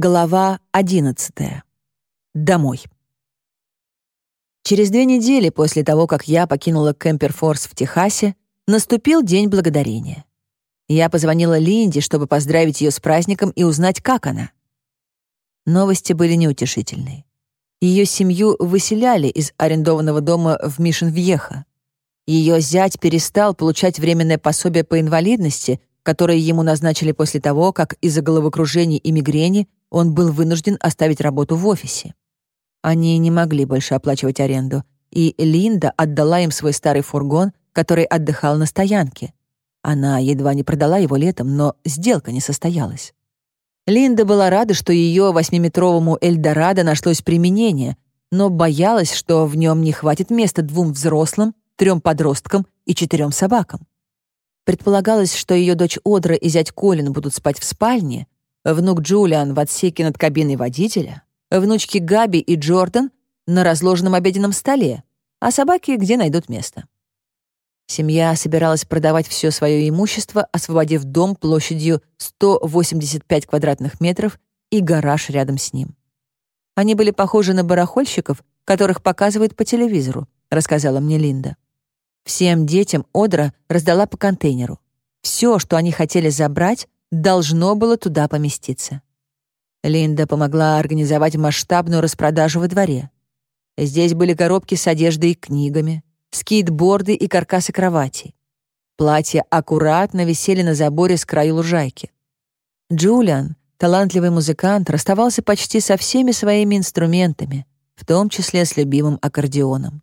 Глава 11. Домой. Через две недели после того, как я покинула Кемперфорс в Техасе, наступил День Благодарения. Я позвонила Линде, чтобы поздравить ее с праздником и узнать, как она. Новости были неутешительные. Ее семью выселяли из арендованного дома в Мишен-Вьеха. Ее зять перестал получать временное пособие по инвалидности, которое ему назначили после того, как из-за головокружения и мигрени он был вынужден оставить работу в офисе. Они не могли больше оплачивать аренду, и Линда отдала им свой старый фургон, который отдыхал на стоянке. Она едва не продала его летом, но сделка не состоялась. Линда была рада, что ее восьмиметровому Эльдорадо нашлось применение, но боялась, что в нем не хватит места двум взрослым, трем подросткам и четырем собакам. Предполагалось, что ее дочь Одра и зять Колин будут спать в спальне, внук Джулиан в отсеке над кабиной водителя, внучки Габи и Джордан на разложенном обеденном столе, а собаки где найдут место. Семья собиралась продавать все свое имущество, освободив дом площадью 185 квадратных метров и гараж рядом с ним. Они были похожи на барахольщиков, которых показывают по телевизору, рассказала мне Линда. Всем детям Одра раздала по контейнеру. Все, что они хотели забрать, должно было туда поместиться. Линда помогла организовать масштабную распродажу во дворе. Здесь были коробки с одеждой и книгами, скейтборды и каркасы кроватей. Платья аккуратно висели на заборе с краю лужайки. Джулиан, талантливый музыкант, расставался почти со всеми своими инструментами, в том числе с любимым аккордеоном.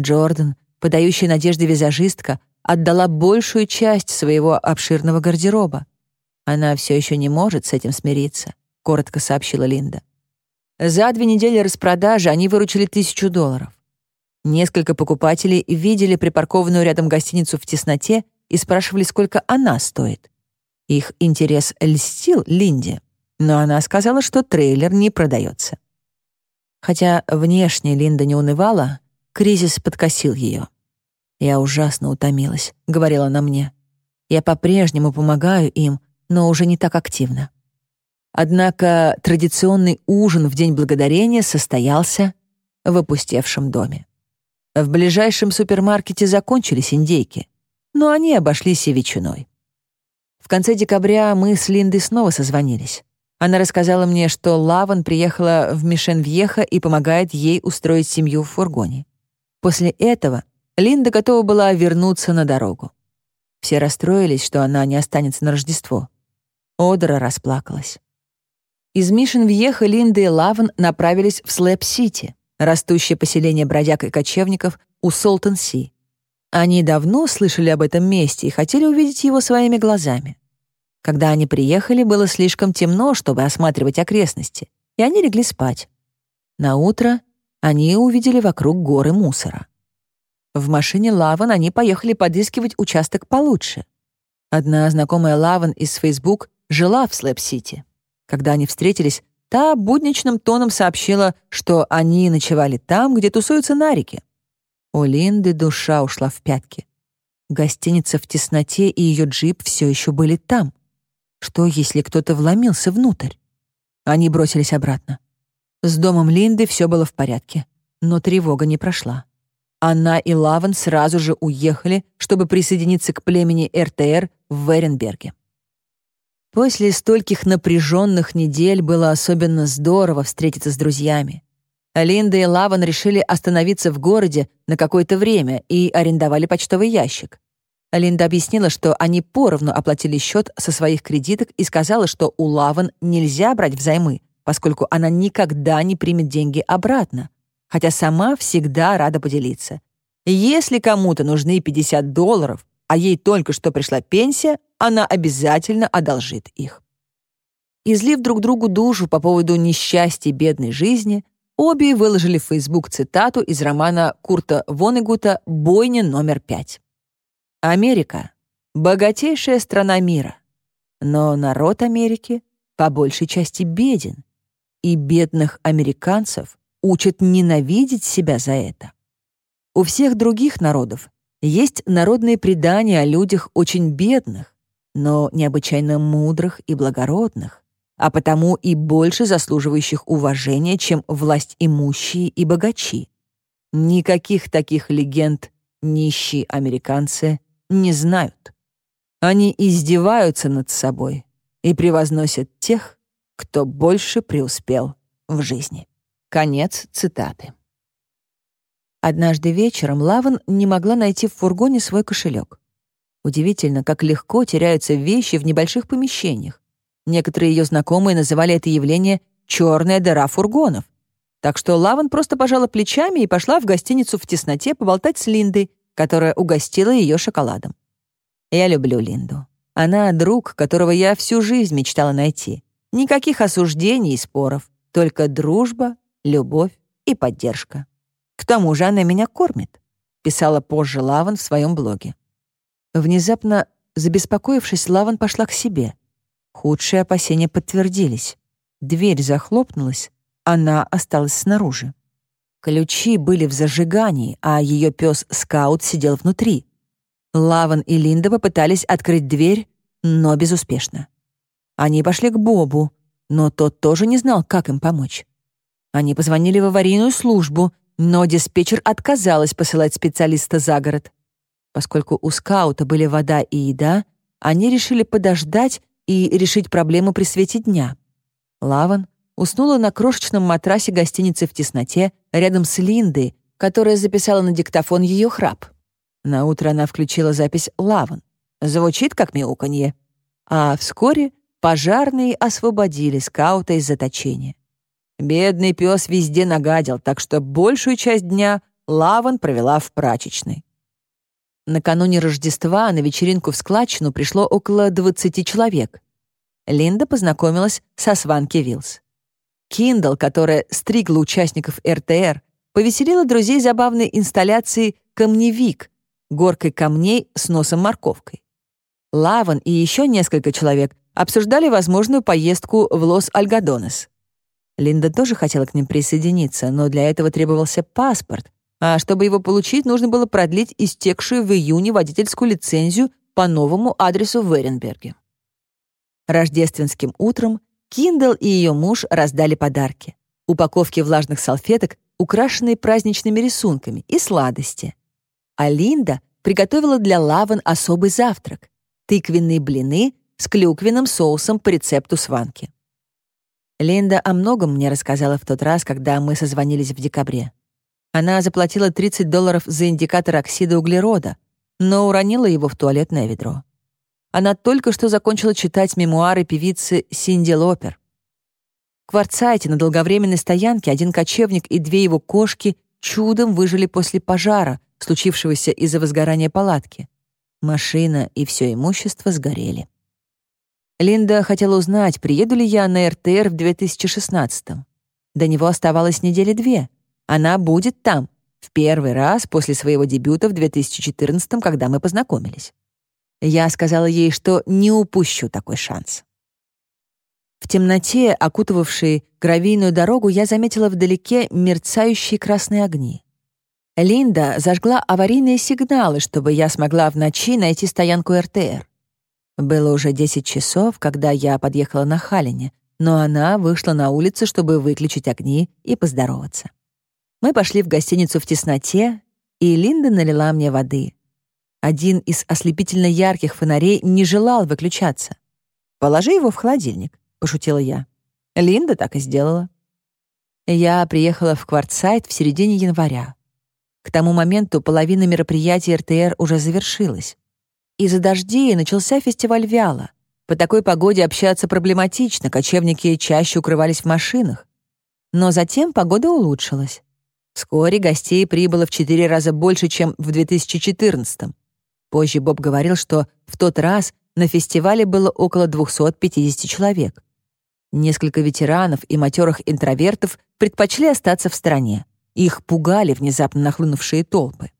Джордан, подающий надежды визажистка, отдала большую часть своего обширного гардероба. Она все еще не может с этим смириться, коротко сообщила Линда. За две недели распродажи они выручили тысячу долларов. Несколько покупателей видели припаркованную рядом гостиницу в тесноте и спрашивали, сколько она стоит. Их интерес льстил Линде, но она сказала, что трейлер не продается. Хотя внешне Линда не унывала, кризис подкосил ее. «Я ужасно утомилась», — говорила она мне. «Я по-прежнему помогаю им, но уже не так активно. Однако традиционный ужин в День Благодарения состоялся в опустевшем доме. В ближайшем супермаркете закончились индейки, но они обошлись и ветчиной. В конце декабря мы с Линдой снова созвонились. Она рассказала мне, что Лаван приехала в Мишен-Вьеха и помогает ей устроить семью в фургоне. После этого Линда готова была вернуться на дорогу. Все расстроились, что она не останется на Рождество. Одра расплакалась. Из Мишен-Вьеха Линда и Лаван направились в Слэб-Сити, растущее поселение бродяг и кочевников у Солтон-Си. Они давно слышали об этом месте и хотели увидеть его своими глазами. Когда они приехали, было слишком темно, чтобы осматривать окрестности, и они легли спать. Наутро они увидели вокруг горы мусора. В машине Лаван они поехали подыскивать участок получше. Одна знакомая Лаван из Facebook жила в Слэб-Сити. Когда они встретились, та будничным тоном сообщила, что они ночевали там, где тусуются нарики. У Линды душа ушла в пятки. Гостиница в тесноте и ее джип все еще были там. Что, если кто-то вломился внутрь? Они бросились обратно. С домом Линды все было в порядке, но тревога не прошла. Она и Лаван сразу же уехали, чтобы присоединиться к племени РТР в Веренберге. После стольких напряженных недель было особенно здорово встретиться с друзьями. Линда и Лаван решили остановиться в городе на какое-то время и арендовали почтовый ящик. Линда объяснила, что они поровну оплатили счет со своих кредиток и сказала, что у Лаван нельзя брать взаймы, поскольку она никогда не примет деньги обратно, хотя сама всегда рада поделиться. Если кому-то нужны 50 долларов, а ей только что пришла пенсия, она обязательно одолжит их. Излив друг другу душу по поводу несчастья бедной жизни, обе выложили в Facebook цитату из романа Курта Вонегута «Бойня номер пять». Америка — богатейшая страна мира, но народ Америки по большей части беден, и бедных американцев учат ненавидеть себя за это. У всех других народов есть народные предания о людях очень бедных, но необычайно мудрых и благородных, а потому и больше заслуживающих уважения, чем власть имущие и богачи. Никаких таких легенд нищие американцы не знают. Они издеваются над собой и превозносят тех, кто больше преуспел в жизни. Конец цитаты. Однажды вечером Лаван не могла найти в фургоне свой кошелек. Удивительно, как легко теряются вещи в небольших помещениях. Некоторые ее знакомые называли это явление «черная дыра фургонов». Так что Лаван просто пожала плечами и пошла в гостиницу в тесноте поболтать с Линдой, которая угостила ее шоколадом. Я люблю Линду. Она друг, которого я всю жизнь мечтала найти. Никаких осуждений и споров, только дружба, любовь и поддержка. К тому же она меня кормит, писала позже Лаван в своем блоге. Внезапно, забеспокоившись, Лаван пошла к себе. Худшие опасения подтвердились. Дверь захлопнулась, она осталась снаружи. Ключи были в зажигании, а ее пес Скаут сидел внутри. Лаван и Линда попытались открыть дверь, но безуспешно. Они пошли к Бобу, но тот тоже не знал, как им помочь. Они позвонили в аварийную службу, но диспетчер отказалась посылать специалиста за город. Поскольку у скаута были вода и еда, они решили подождать и решить проблему при свете дня. Лаван уснула на крошечном матрасе гостиницы в тесноте рядом с Линдой, которая записала на диктофон ее храп. На утро она включила запись «Лаван». Звучит как мяуканье. А вскоре пожарные освободили скаута из заточения. Бедный пес везде нагадил, так что большую часть дня Лаван провела в прачечной. Накануне Рождества на вечеринку в складчину пришло около 20 человек. Линда познакомилась со Сванки Вилс. Киндл, которая стригла участников РТР, повеселила друзей забавной инсталляцией «Камневик» — горкой камней с носом-морковкой. Лаван и еще несколько человек обсуждали возможную поездку в Лос-Альгодонес. Линда тоже хотела к ним присоединиться, но для этого требовался паспорт, а чтобы его получить, нужно было продлить истекшую в июне водительскую лицензию по новому адресу в Эренберге. Рождественским утром Киндл и ее муж раздали подарки. Упаковки влажных салфеток, украшенные праздничными рисунками, и сладости. А Линда приготовила для Лаван особый завтрак — тыквенные блины с клюквенным соусом по рецепту Сванки. Линда о многом мне рассказала в тот раз, когда мы созвонились в декабре. Она заплатила 30 долларов за индикатор оксида углерода, но уронила его в туалетное ведро. Она только что закончила читать мемуары певицы Синди Лопер. В Кварцайте на долговременной стоянке один кочевник и две его кошки чудом выжили после пожара, случившегося из-за возгорания палатки. Машина и все имущество сгорели. Линда хотела узнать, приеду ли я на РТР в 2016-м. До него оставалось недели две — она будет там, в первый раз после своего дебюта в 2014 когда мы познакомились. Я сказала ей, что не упущу такой шанс. В темноте, окутывавшей гравийную дорогу, я заметила вдалеке мерцающие красные огни. Линда зажгла аварийные сигналы, чтобы я смогла в ночи найти стоянку РТР. Было уже 10 часов, когда я подъехала на Халине, но она вышла на улицу, чтобы выключить огни и поздороваться. Мы пошли в гостиницу в тесноте, и Линда налила мне воды. Один из ослепительно ярких фонарей не желал выключаться. «Положи его в холодильник», — пошутила я. Линда так и сделала. Я приехала в Квартсайт в середине января. К тому моменту половина мероприятий РТР уже завершилась. Из-за дождей начался фестиваль Вяла. По такой погоде общаться проблематично, кочевники чаще укрывались в машинах. Но затем погода улучшилась. Вскоре гостей прибыло в четыре раза больше, чем в 2014 -м. Позже Боб говорил, что в тот раз на фестивале было около 250 человек. Несколько ветеранов и матерых интровертов предпочли остаться в стране. Их пугали внезапно нахлынувшие толпы.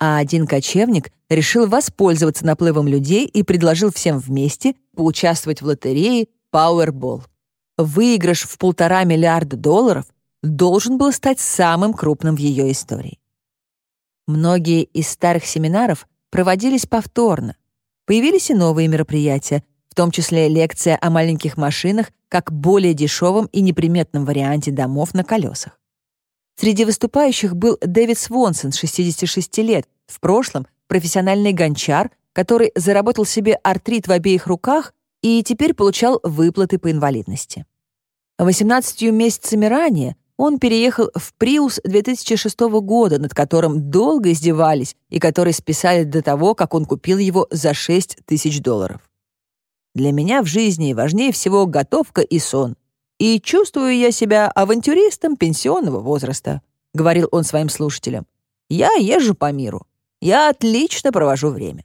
А один кочевник решил воспользоваться наплывом людей и предложил всем вместе поучаствовать в лотерее Powerball. Выигрыш в полтора миллиарда долларов должен был стать самым крупным в ее истории. Многие из старых семинаров проводились повторно. Появились и новые мероприятия, в том числе лекция о маленьких машинах как более дешевом и неприметном варианте домов на колесах. Среди выступающих был Дэвид Свонсон, 66 лет, в прошлом профессиональный гончар, который заработал себе артрит в обеих руках и теперь получал выплаты по инвалидности. 18 месяцами ранее он переехал в Приус 2006 года, над которым долго издевались и который списали до того, как он купил его за 6 тысяч долларов. Для меня в жизни важнее всего готовка и сон. И чувствую я себя авантюристом пенсионного возраста», — говорил он своим слушателям. «Я езжу по миру. Я отлично провожу время.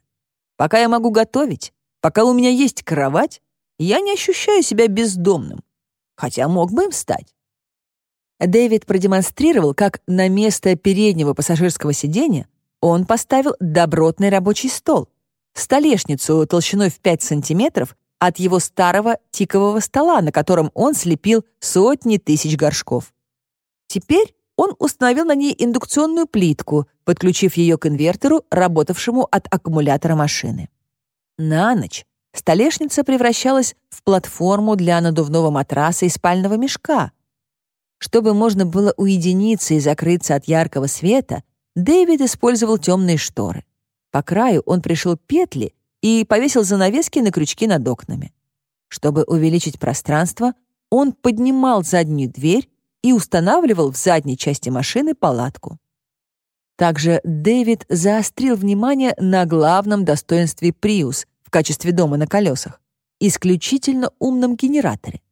Пока я могу готовить, пока у меня есть кровать, я не ощущаю себя бездомным, хотя мог бы им стать. Дэвид продемонстрировал, как на место переднего пассажирского сиденья он поставил добротный рабочий стол, столешницу толщиной в 5 сантиметров от его старого тикового стола, на котором он слепил сотни тысяч горшков. Теперь он установил на ней индукционную плитку, подключив ее к инвертору, работавшему от аккумулятора машины. На ночь столешница превращалась в платформу для надувного матраса и спального мешка. Чтобы можно было уединиться и закрыться от яркого света, Дэвид использовал темные шторы. По краю он пришил петли и повесил занавески на крючки над окнами. Чтобы увеличить пространство, он поднимал заднюю дверь и устанавливал в задней части машины палатку. Также Дэвид заострил внимание на главном достоинстве Prius в качестве дома на колесах — исключительно умном генераторе.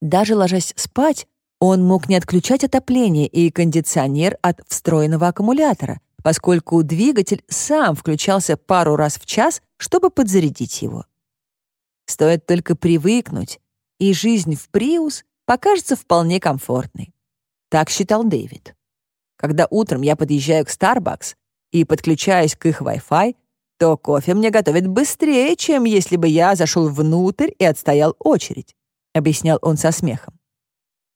Даже ложась спать, он мог не отключать отопление и кондиционер от встроенного аккумулятора, поскольку двигатель сам включался пару раз в час, чтобы подзарядить его. Стоит только привыкнуть, и жизнь в Приус покажется вполне комфортной. Так считал Дэвид. Когда утром я подъезжаю к Starbucks и подключаюсь к их Wi-Fi, то кофе мне готовят быстрее, чем если бы я зашел внутрь и отстоял очередь», — объяснял он со смехом.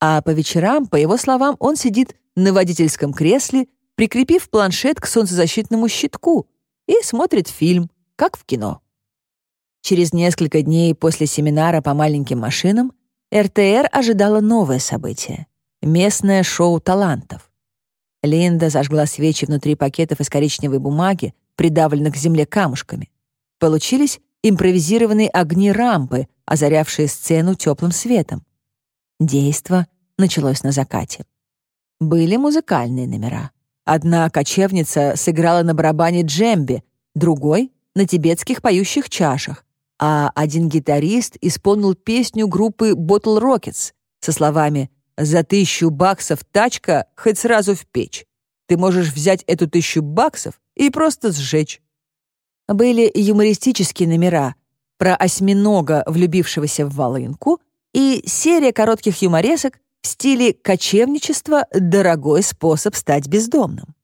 А по вечерам, по его словам, он сидит на водительском кресле прикрепив планшет к солнцезащитному щитку, и смотрит фильм, как в кино. Через несколько дней после семинара по маленьким машинам РТР ожидало новое событие — местное шоу талантов. Линда зажгла свечи внутри пакетов из коричневой бумаги, придавленных к земле камушками. Получились импровизированные огни рампы, озарявшие сцену теплым светом. Действо началось на закате. Были музыкальные номера. Одна кочевница сыграла на барабане джембе, другой — на тибетских поющих чашах, а один гитарист исполнил песню группы Bottle Rockets со словами «За тысячу баксов тачка хоть сразу в печь. Ты можешь взять эту тысячу баксов и просто сжечь». Были юмористические номера про осьминога, влюбившегося в волынку, и серия коротких юморесок в стиле кочевничества дорогой способ стать бездомным.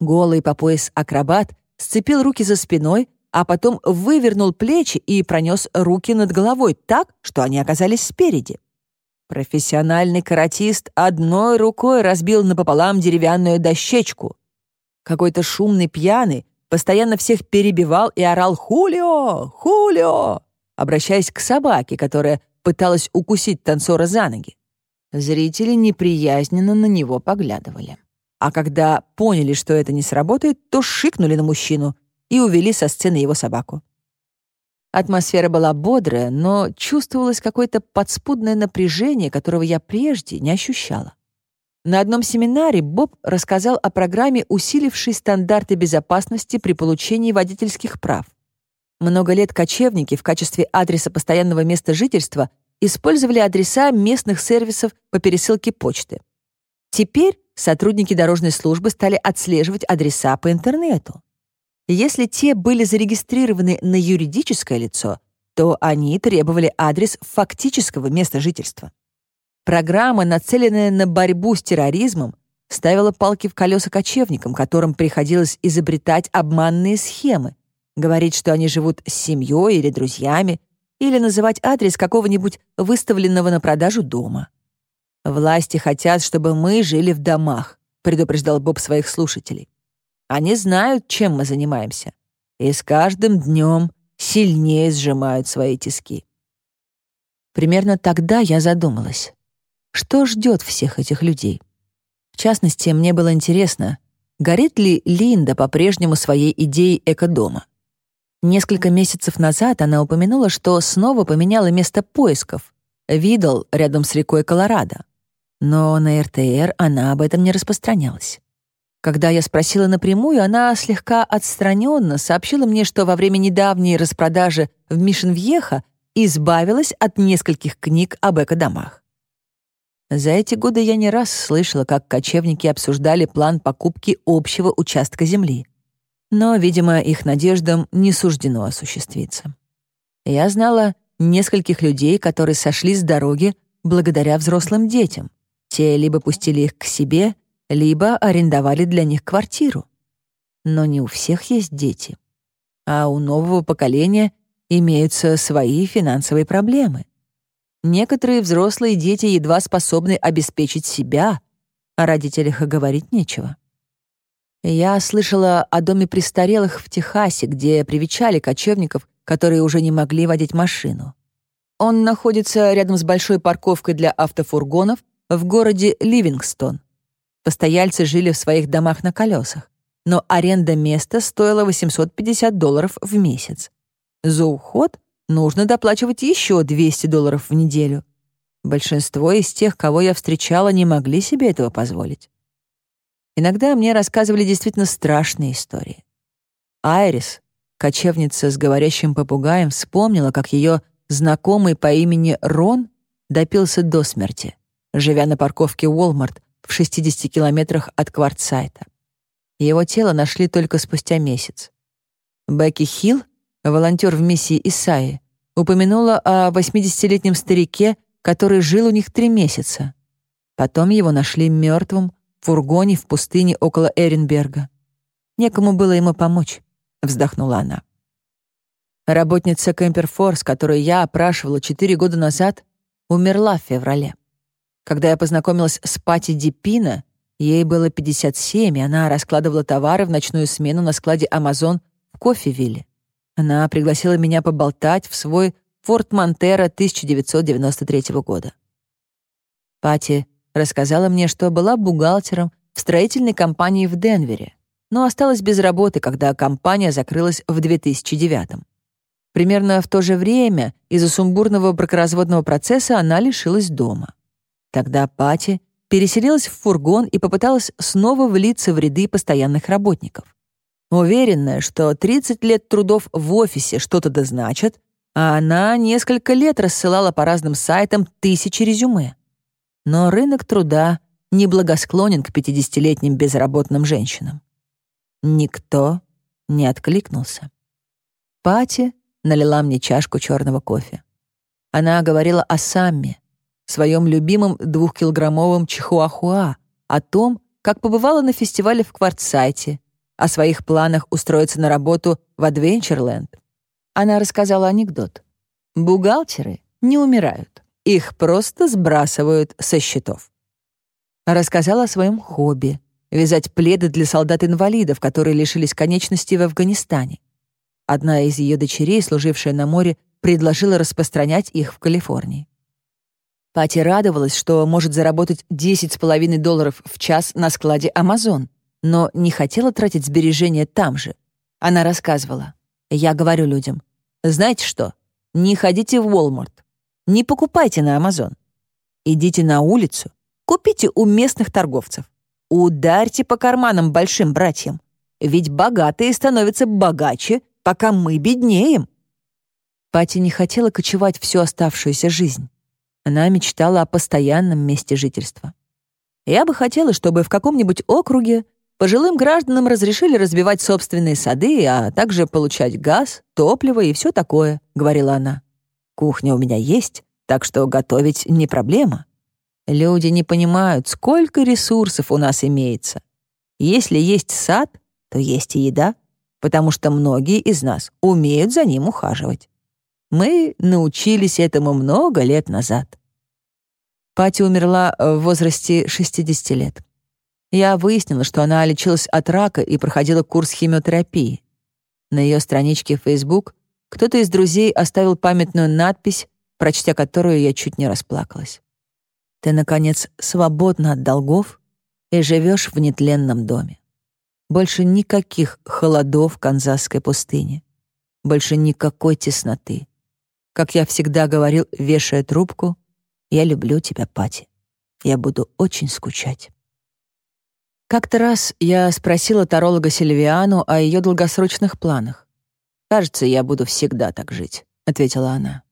Голый по пояс акробат сцепил руки за спиной, а потом вывернул плечи и пронес руки над головой так, что они оказались спереди. Профессиональный каратист одной рукой разбил напополам деревянную дощечку. Какой-то шумный пьяный постоянно всех перебивал и орал «Хулио! Хулио!», обращаясь к собаке, которая пыталась укусить танцора за ноги. Зрители неприязненно на него поглядывали. А когда поняли, что это не сработает, то шикнули на мужчину и увели со сцены его собаку. Атмосфера была бодрая, но чувствовалось какое-то подспудное напряжение, которого я прежде не ощущала. На одном семинаре Боб рассказал о программе, усилившей стандарты безопасности при получении водительских прав. Много лет кочевники в качестве адреса постоянного места жительства использовали адреса местных сервисов по пересылке почты. Теперь сотрудники дорожной службы стали отслеживать адреса по интернету. Если те были зарегистрированы на юридическое лицо, то они требовали адрес фактического места жительства. Программа, нацеленная на борьбу с терроризмом, ставила палки в колеса кочевникам, которым приходилось изобретать обманные схемы, говорить, что они живут с семьей или друзьями, или называть адрес какого-нибудь выставленного на продажу дома. «Власти хотят, чтобы мы жили в домах», — предупреждал Боб своих слушателей. «Они знают, чем мы занимаемся, и с каждым днем сильнее сжимают свои тиски». Примерно тогда я задумалась, что ждет всех этих людей. В частности, мне было интересно, горит ли Линда по-прежнему своей идеей экодома. Несколько месяцев назад она упомянула, что снова поменяла место поисков. Видал рядом с рекой Колорадо. Но на РТР она об этом не распространялась. Когда я спросила напрямую, она слегка отстраненно сообщила мне, что во время недавней распродажи в Мишенвьеха избавилась от нескольких книг об экодомах. За эти годы я не раз слышала, как кочевники обсуждали план покупки общего участка земли. Но, видимо, их надеждам не суждено осуществиться. Я знала нескольких людей, которые сошли с дороги благодаря взрослым детям. Те либо пустили их к себе, либо арендовали для них квартиру. Но не у всех есть дети. А у нового поколения имеются свои финансовые проблемы. Некоторые взрослые дети едва способны обеспечить себя, о родителях и говорить нечего. Я слышала о доме престарелых в Техасе, где привечали кочевников, которые уже не могли водить машину. Он находится рядом с большой парковкой для автофургонов в городе Ливингстон. Постояльцы жили в своих домах на колесах, но аренда места стоила 850 долларов в месяц. За уход нужно доплачивать еще 200 долларов в неделю. Большинство из тех, кого я встречала, не могли себе этого позволить. Иногда мне рассказывали действительно страшные истории. Айрис, кочевница с говорящим попугаем, вспомнила, как ее знакомый по имени Рон допился до смерти, живя на парковке Walmart в 60 километрах от Квартсайта. Его тело нашли только спустя месяц. Бекки Хилл, волонтер в миссии Исаи, упомянула о 80-летнем старике, который жил у них три месяца. Потом его нашли мертвым в фургоне в пустыне около Эренберга. Некому было ему помочь, вздохнула она. Работница Кемперфорс, которую я опрашивала четыре года назад, умерла в феврале. Когда я познакомилась с Пати Дипина, ей было 57, и она раскладывала товары в ночную смену на складе «Амазон» в Кофевилле. Она пригласила меня поболтать в свой «Форт Монтера» 1993 года. Пати рассказала мне, что была бухгалтером в строительной компании в Денвере, но осталась без работы, когда компания закрылась в 2009 -м. Примерно в то же время из-за сумбурного бракоразводного процесса она лишилась дома. Тогда Пати переселилась в фургон и попыталась снова влиться в ряды постоянных работников. Уверенная, что 30 лет трудов в офисе что-то дозначат, а она несколько лет рассылала по разным сайтам тысячи резюме. Но рынок труда неблагосклонен к 50-летним безработным женщинам. Никто не откликнулся. Пати налила мне чашку черного кофе. Она говорила о Самме, своем любимом двухкилограммовом чихуахуа, о том, как побывала на фестивале в Квартсайте, о своих планах устроиться на работу в Адвенчерленд. Она рассказала анекдот. Бухгалтеры не умирают, их просто сбрасывают со счетов. Рассказала о своем хобби — вязать пледы для солдат-инвалидов, которые лишились конечностей в Афганистане. Одна из ее дочерей, служившая на море, предложила распространять их в Калифорнии. Пати радовалась, что может заработать 10,5 долларов в час на складе Amazon, но не хотела тратить сбережения там же. Она рассказывала. «Я говорю людям, знаете что? Не ходите в Walmart. Не покупайте на Amazon. Идите на улицу, купите у местных торговцев. Ударьте по карманам большим братьям. Ведь богатые становятся богаче, пока мы беднеем». Пати не хотела кочевать всю оставшуюся жизнь. Она мечтала о постоянном месте жительства. Я бы хотела, чтобы в каком-нибудь округе пожилым гражданам разрешили развивать собственные сады, а также получать газ, топливо и все такое, говорила она. Кухня у меня есть, так что готовить не проблема. Люди не понимают, сколько ресурсов у нас имеется. Если есть сад, то есть и еда, потому что многие из нас умеют за ним ухаживать. Мы научились этому много лет назад. Пати умерла в возрасте 60 лет. Я выяснила, что она лечилась от рака и проходила курс химиотерапии. На ее страничке Facebook кто-то из друзей оставил памятную надпись прочтя которую я чуть не расплакалась. Ты, наконец, свободна от долгов и живешь в нетленном доме. Больше никаких холодов Канзасской пустыне. Больше никакой тесноты. Как я всегда говорил, вешая трубку, «Я люблю тебя, Пати. Я буду очень скучать». Как-то раз я спросила таролога Сильвиану о ее долгосрочных планах. «Кажется, я буду всегда так жить», — ответила она.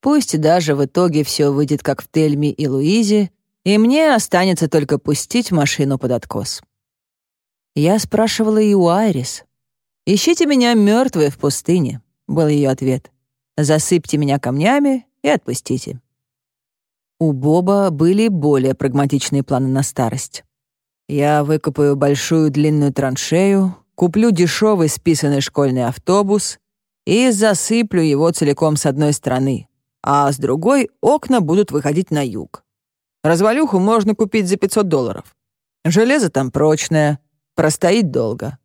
«Пусть даже в итоге все выйдет как в Тельме и Луизе, и мне останется только пустить машину под откос». Я спрашивала и у Айрис. «Ищите меня мертвой в пустыне», — был ее ответ. «Засыпьте меня камнями и отпустите». У Боба были более прагматичные планы на старость. «Я выкопаю большую длинную траншею, куплю дешевый списанный школьный автобус и засыплю его целиком с одной стороны, а с другой окна будут выходить на юг. Развалюху можно купить за 500 долларов. Железо там прочное, простоит долго.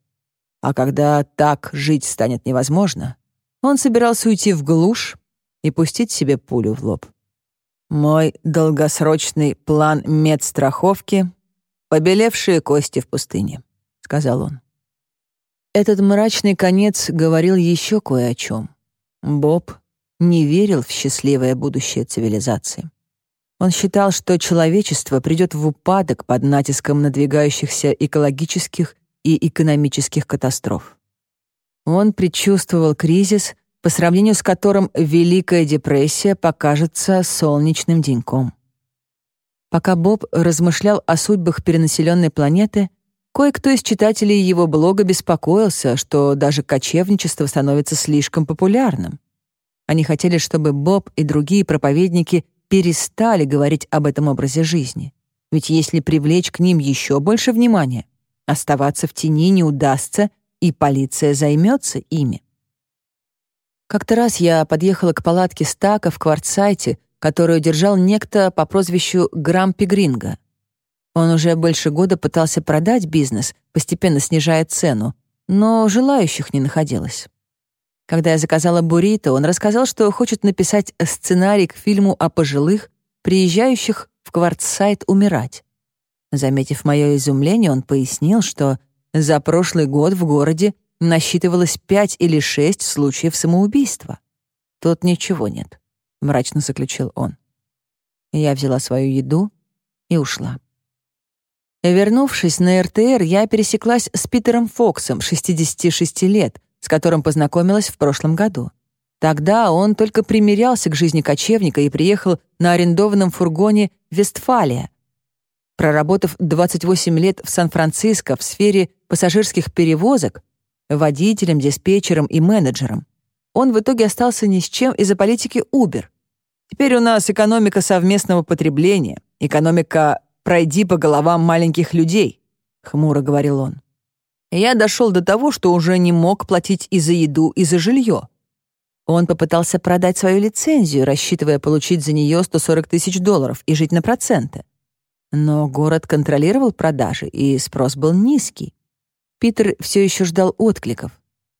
А когда так жить станет невозможно, он собирался уйти в глушь и пустить себе пулю в лоб. Мой долгосрочный план медстраховки — побелевшие кости в пустыне, — сказал он. Этот мрачный конец говорил еще кое о чем. Боб не верил в счастливое будущее цивилизации. Он считал, что человечество придет в упадок под натиском надвигающихся экологических и экономических катастроф. Он предчувствовал кризис, по сравнению с которым Великая депрессия покажется солнечным деньком. Пока Боб размышлял о судьбах перенаселенной планеты, Кое-кто из читателей его блога беспокоился, что даже кочевничество становится слишком популярным. Они хотели, чтобы Боб и другие проповедники перестали говорить об этом образе жизни. Ведь если привлечь к ним еще больше внимания, оставаться в тени не удастся, и полиция займется ими. Как-то раз я подъехала к палатке Стака в Квартсайте, которую держал некто по прозвищу Грампи Гринго. Он уже больше года пытался продать бизнес, постепенно снижая цену, но желающих не находилось. Когда я заказала буррито, он рассказал, что хочет написать сценарий к фильму о пожилых, приезжающих в квартсайт умирать. Заметив мое изумление, он пояснил, что за прошлый год в городе насчитывалось пять или шесть случаев самоубийства. «Тут ничего нет», — мрачно заключил он. Я взяла свою еду и ушла. Вернувшись на РТР, я пересеклась с Питером Фоксом, 66 лет, с которым познакомилась в прошлом году. Тогда он только примирялся к жизни кочевника и приехал на арендованном фургоне «Вестфалия». Проработав 28 лет в Сан-Франциско в сфере пассажирских перевозок, водителем, диспетчером и менеджером, он в итоге остался ни с чем из-за политики Uber. Теперь у нас экономика совместного потребления, экономика пройди по головам маленьких людей», — хмуро говорил он. Я дошел до того, что уже не мог платить и за еду, и за жилье. Он попытался продать свою лицензию, рассчитывая получить за нее 140 тысяч долларов и жить на проценты. Но город контролировал продажи, и спрос был низкий. Питер все еще ждал откликов.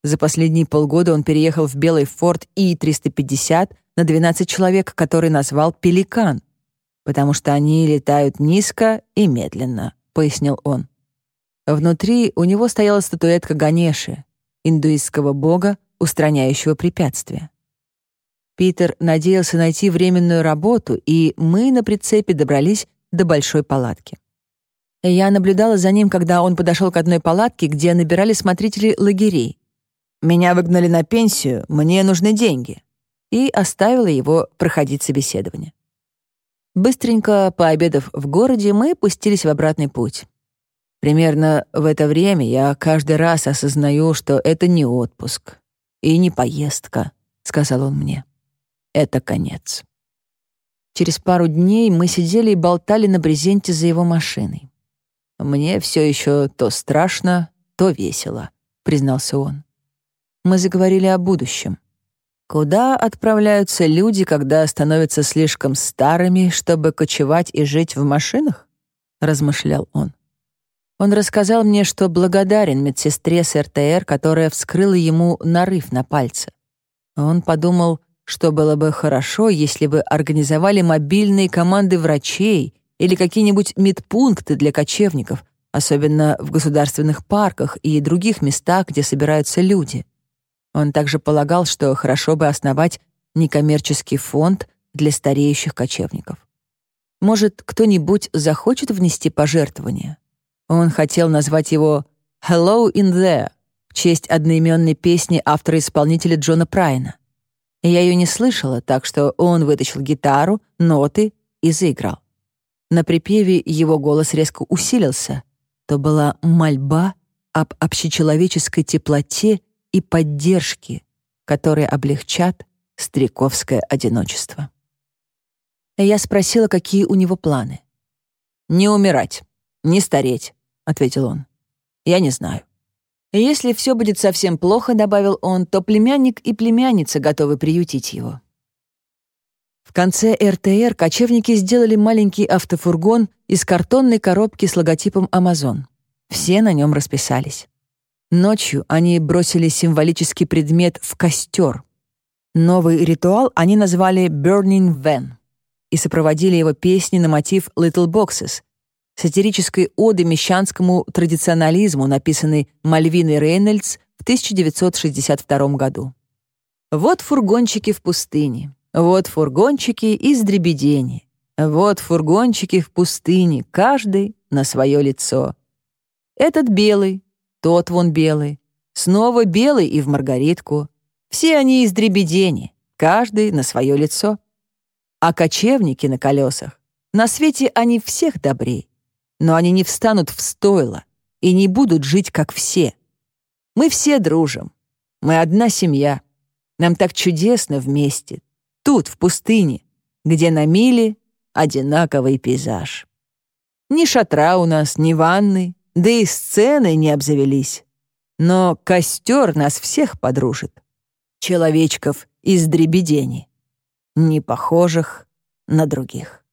За последние полгода он переехал в белый Ford И-350 на 12 человек, который назвал «Пеликан», потому что они летают низко и медленно», — пояснил он. Внутри у него стояла статуэтка Ганеши, индуистского бога, устраняющего препятствия. Питер надеялся найти временную работу, и мы на прицепе добрались до большой палатки. Я наблюдала за ним, когда он подошел к одной палатке, где набирали смотрители лагерей. «Меня выгнали на пенсию, мне нужны деньги», и оставила его проходить собеседование. Быстренько пообедав в городе, мы пустились в обратный путь. Примерно в это время я каждый раз осознаю, что это не отпуск и не поездка, сказал он мне. Это конец. Через пару дней мы сидели и болтали на брезенте за его машиной. Мне все еще то страшно, то весело, признался он. Мы заговорили о будущем. Куда отправляются люди, когда становятся слишком старыми, чтобы кочевать и жить в машинах? размышлял он. Он рассказал мне, что благодарен медсестре с РТР, которая вскрыла ему нарыв на пальце. Он подумал, что было бы хорошо, если бы организовали мобильные команды врачей или какие-нибудь медпункты для кочевников, особенно в государственных парках и других местах, где собираются люди. Он также полагал, что хорошо бы основать некоммерческий фонд для стареющих кочевников. Может, кто-нибудь захочет внести пожертвование? Он хотел назвать его «Hello in there» в честь одноименной песни автора-исполнителя Джона Прайна. Я ее не слышала, так что он вытащил гитару, ноты и заиграл. На припеве его голос резко усилился. То была мольба об общечеловеческой теплоте и поддержке, которые облегчат стариковское одиночество. Я спросила, какие у него планы. «Не умирать, не стареть», — ответил он. «Я не знаю». «Если все будет совсем плохо», — добавил он, «то племянник и племянница готовы приютить его». В конце РТР кочевники сделали маленький автофургон из картонной коробки с логотипом «Амазон». Все на нем расписались. Ночью они бросили символический предмет в костер. Новый ритуал они назвали «Burning Van» и сопроводили его песни на мотив «Little Boxes», сатирической оды мещанскому традиционализму, написанной Мальвиной Рейнольдс в 1962 году. Вот фургончики в пустыне, вот фургончики из дребедени, вот фургончики в пустыне, каждый на свое лицо. Этот белый, тот вон белый, снова белый и в маргаритку. Все они из дребедени, каждый на свое лицо. А кочевники на колесах, на свете они всех добрей, но они не встанут в стойло и не будут жить, как все. Мы все дружим, мы одна семья. Нам так чудесно вместе, тут, в пустыне, где на миле одинаковый пейзаж. Ни шатра у нас, ни ванны, да и сцены не обзавелись. Но костер нас всех подружит. Человечков из дребедени, не похожих на других.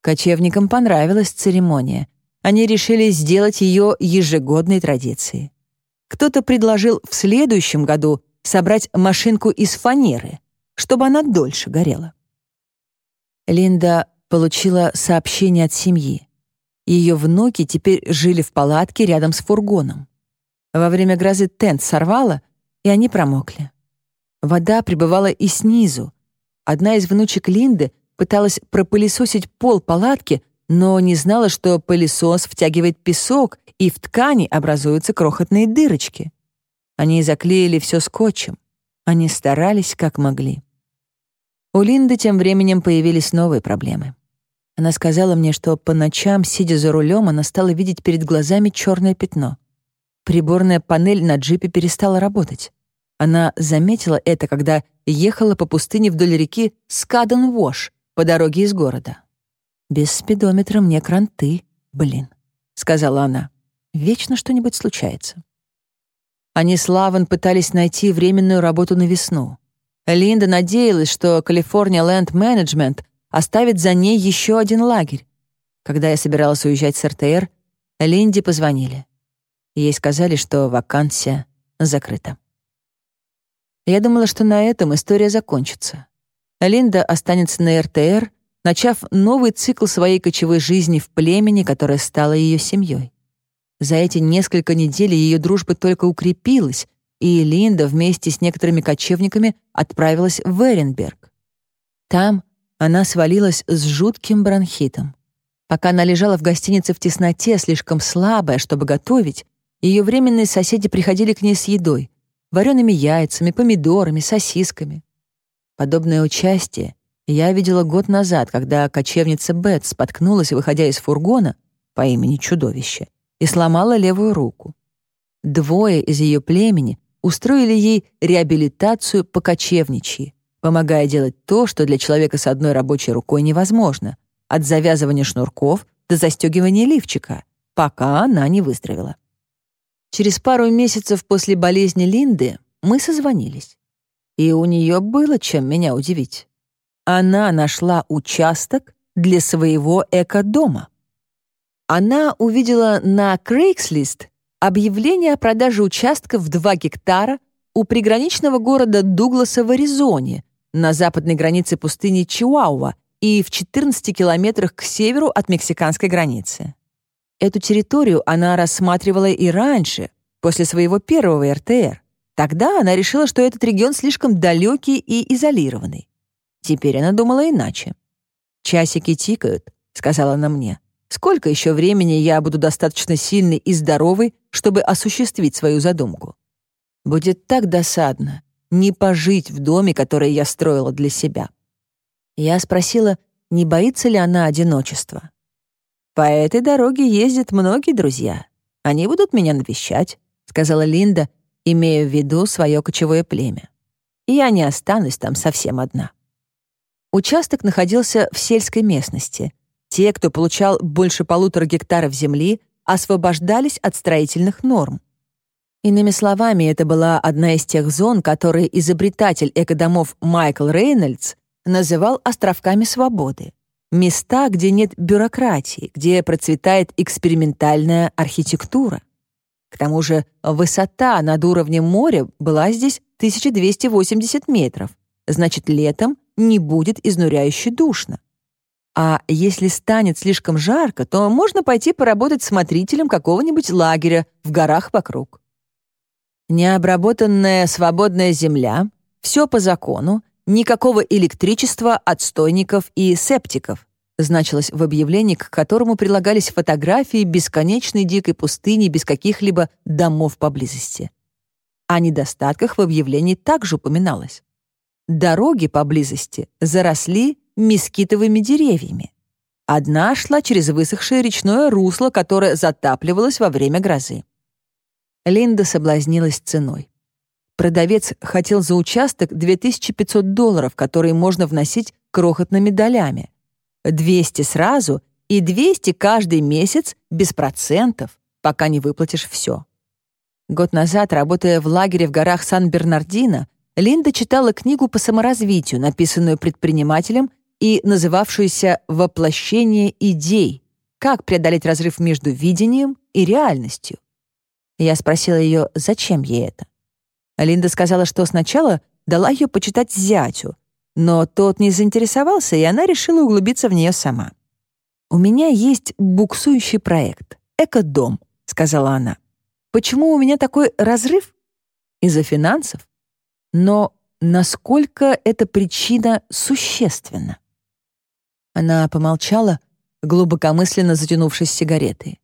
Кочевникам понравилась церемония. Они решили сделать ее ежегодной традицией. Кто-то предложил в следующем году собрать машинку из фанеры, чтобы она дольше горела. Линда получила сообщение от семьи. Ее внуки теперь жили в палатке рядом с фургоном. Во время грозы тент сорвало, и они промокли. Вода прибывала и снизу. Одна из внучек Линды пыталась пропылесосить пол палатки, но не знала, что пылесос втягивает песок, и в ткани образуются крохотные дырочки. Они заклеили все скотчем. Они старались, как могли. У Линды тем временем появились новые проблемы. Она сказала мне, что по ночам, сидя за рулем, она стала видеть перед глазами черное пятно. Приборная панель на джипе перестала работать. Она заметила это, когда ехала по пустыне вдоль реки Скаден-Вош по дороге из города. «Без спидометра мне кранты, блин», — сказала она. «Вечно что-нибудь случается». Они с Лаван пытались найти временную работу на весну. Линда надеялась, что California Land Management оставит за ней еще один лагерь. Когда я собиралась уезжать с РТР, Линде позвонили. Ей сказали, что вакансия закрыта. Я думала, что на этом история закончится. Линда останется на РТР, начав новый цикл своей кочевой жизни в племени, которое стало ее семьей. За эти несколько недель ее дружба только укрепилась, и Линда вместе с некоторыми кочевниками отправилась в Эренберг. Там она свалилась с жутким бронхитом. Пока она лежала в гостинице в тесноте, слишком слабая, чтобы готовить, ее временные соседи приходили к ней с едой, вареными яйцами, помидорами, сосисками. Подобное участие я видела год назад, когда кочевница Бет споткнулась, выходя из фургона по имени Чудовище, и сломала левую руку. Двое из ее племени устроили ей реабилитацию по кочевничьи, помогая делать то, что для человека с одной рабочей рукой невозможно, от завязывания шнурков до застегивания лифчика, пока она не выздоровела. Через пару месяцев после болезни Линды мы созвонились. И у нее было чем меня удивить. Она нашла участок для своего эко-дома. Она увидела на Craigslist объявление о продаже участка в 2 гектара у приграничного города Дугласа в Аризоне, на западной границе пустыни Чиуауа и в 14 километрах к северу от мексиканской границы. Эту территорию она рассматривала и раньше, после своего первого РТР. Тогда она решила, что этот регион слишком далекий и изолированный. Теперь она думала иначе. «Часики тикают», — сказала она мне. «Сколько еще времени я буду достаточно сильной и здоровой, чтобы осуществить свою задумку? Будет так досадно не пожить в доме, который я строила для себя». Я спросила, не боится ли она одиночества. «По этой дороге ездят многие друзья. Они будут меня навещать», — сказала Линда, имея в виду свое кочевое племя. «Я не останусь там совсем одна». Участок находился в сельской местности. Те, кто получал больше полутора гектаров земли, освобождались от строительных норм. Иными словами, это была одна из тех зон, которые изобретатель экодомов Майкл Рейнольдс называл островками свободы. Места, где нет бюрократии, где процветает экспериментальная архитектура. К тому же высота над уровнем моря была здесь 1280 метров, значит, летом не будет изнуряюще душно. А если станет слишком жарко, то можно пойти поработать смотрителем какого-нибудь лагеря в горах вокруг. Необработанная свободная земля, все по закону, Никакого электричества, отстойников и септиков, значилось в объявлении, к которому прилагались фотографии бесконечной дикой пустыни без каких-либо домов поблизости. О недостатках в объявлении также упоминалось. Дороги поблизости заросли мескитовыми деревьями. Одна шла через высохшее речное русло, которое затапливалось во время грозы. Линда соблазнилась ценой. Продавец хотел за участок 2500 долларов, которые можно вносить крохотными долями. 200 сразу и 200 каждый месяц без процентов, пока не выплатишь все. Год назад, работая в лагере в горах Сан-Бернардино, Линда читала книгу по саморазвитию, написанную предпринимателем и называвшуюся «Воплощение идей. Как преодолеть разрыв между видением и реальностью». Я спросила ее, зачем ей это. Линда сказала, что сначала дала ее почитать зятю, но тот не заинтересовался, и она решила углубиться в нее сама. «У меня есть буксующий проект. Экодом», — сказала она. «Почему у меня такой разрыв? Из-за финансов? Но насколько эта причина существенна?» Она помолчала, глубокомысленно затянувшись сигаретой.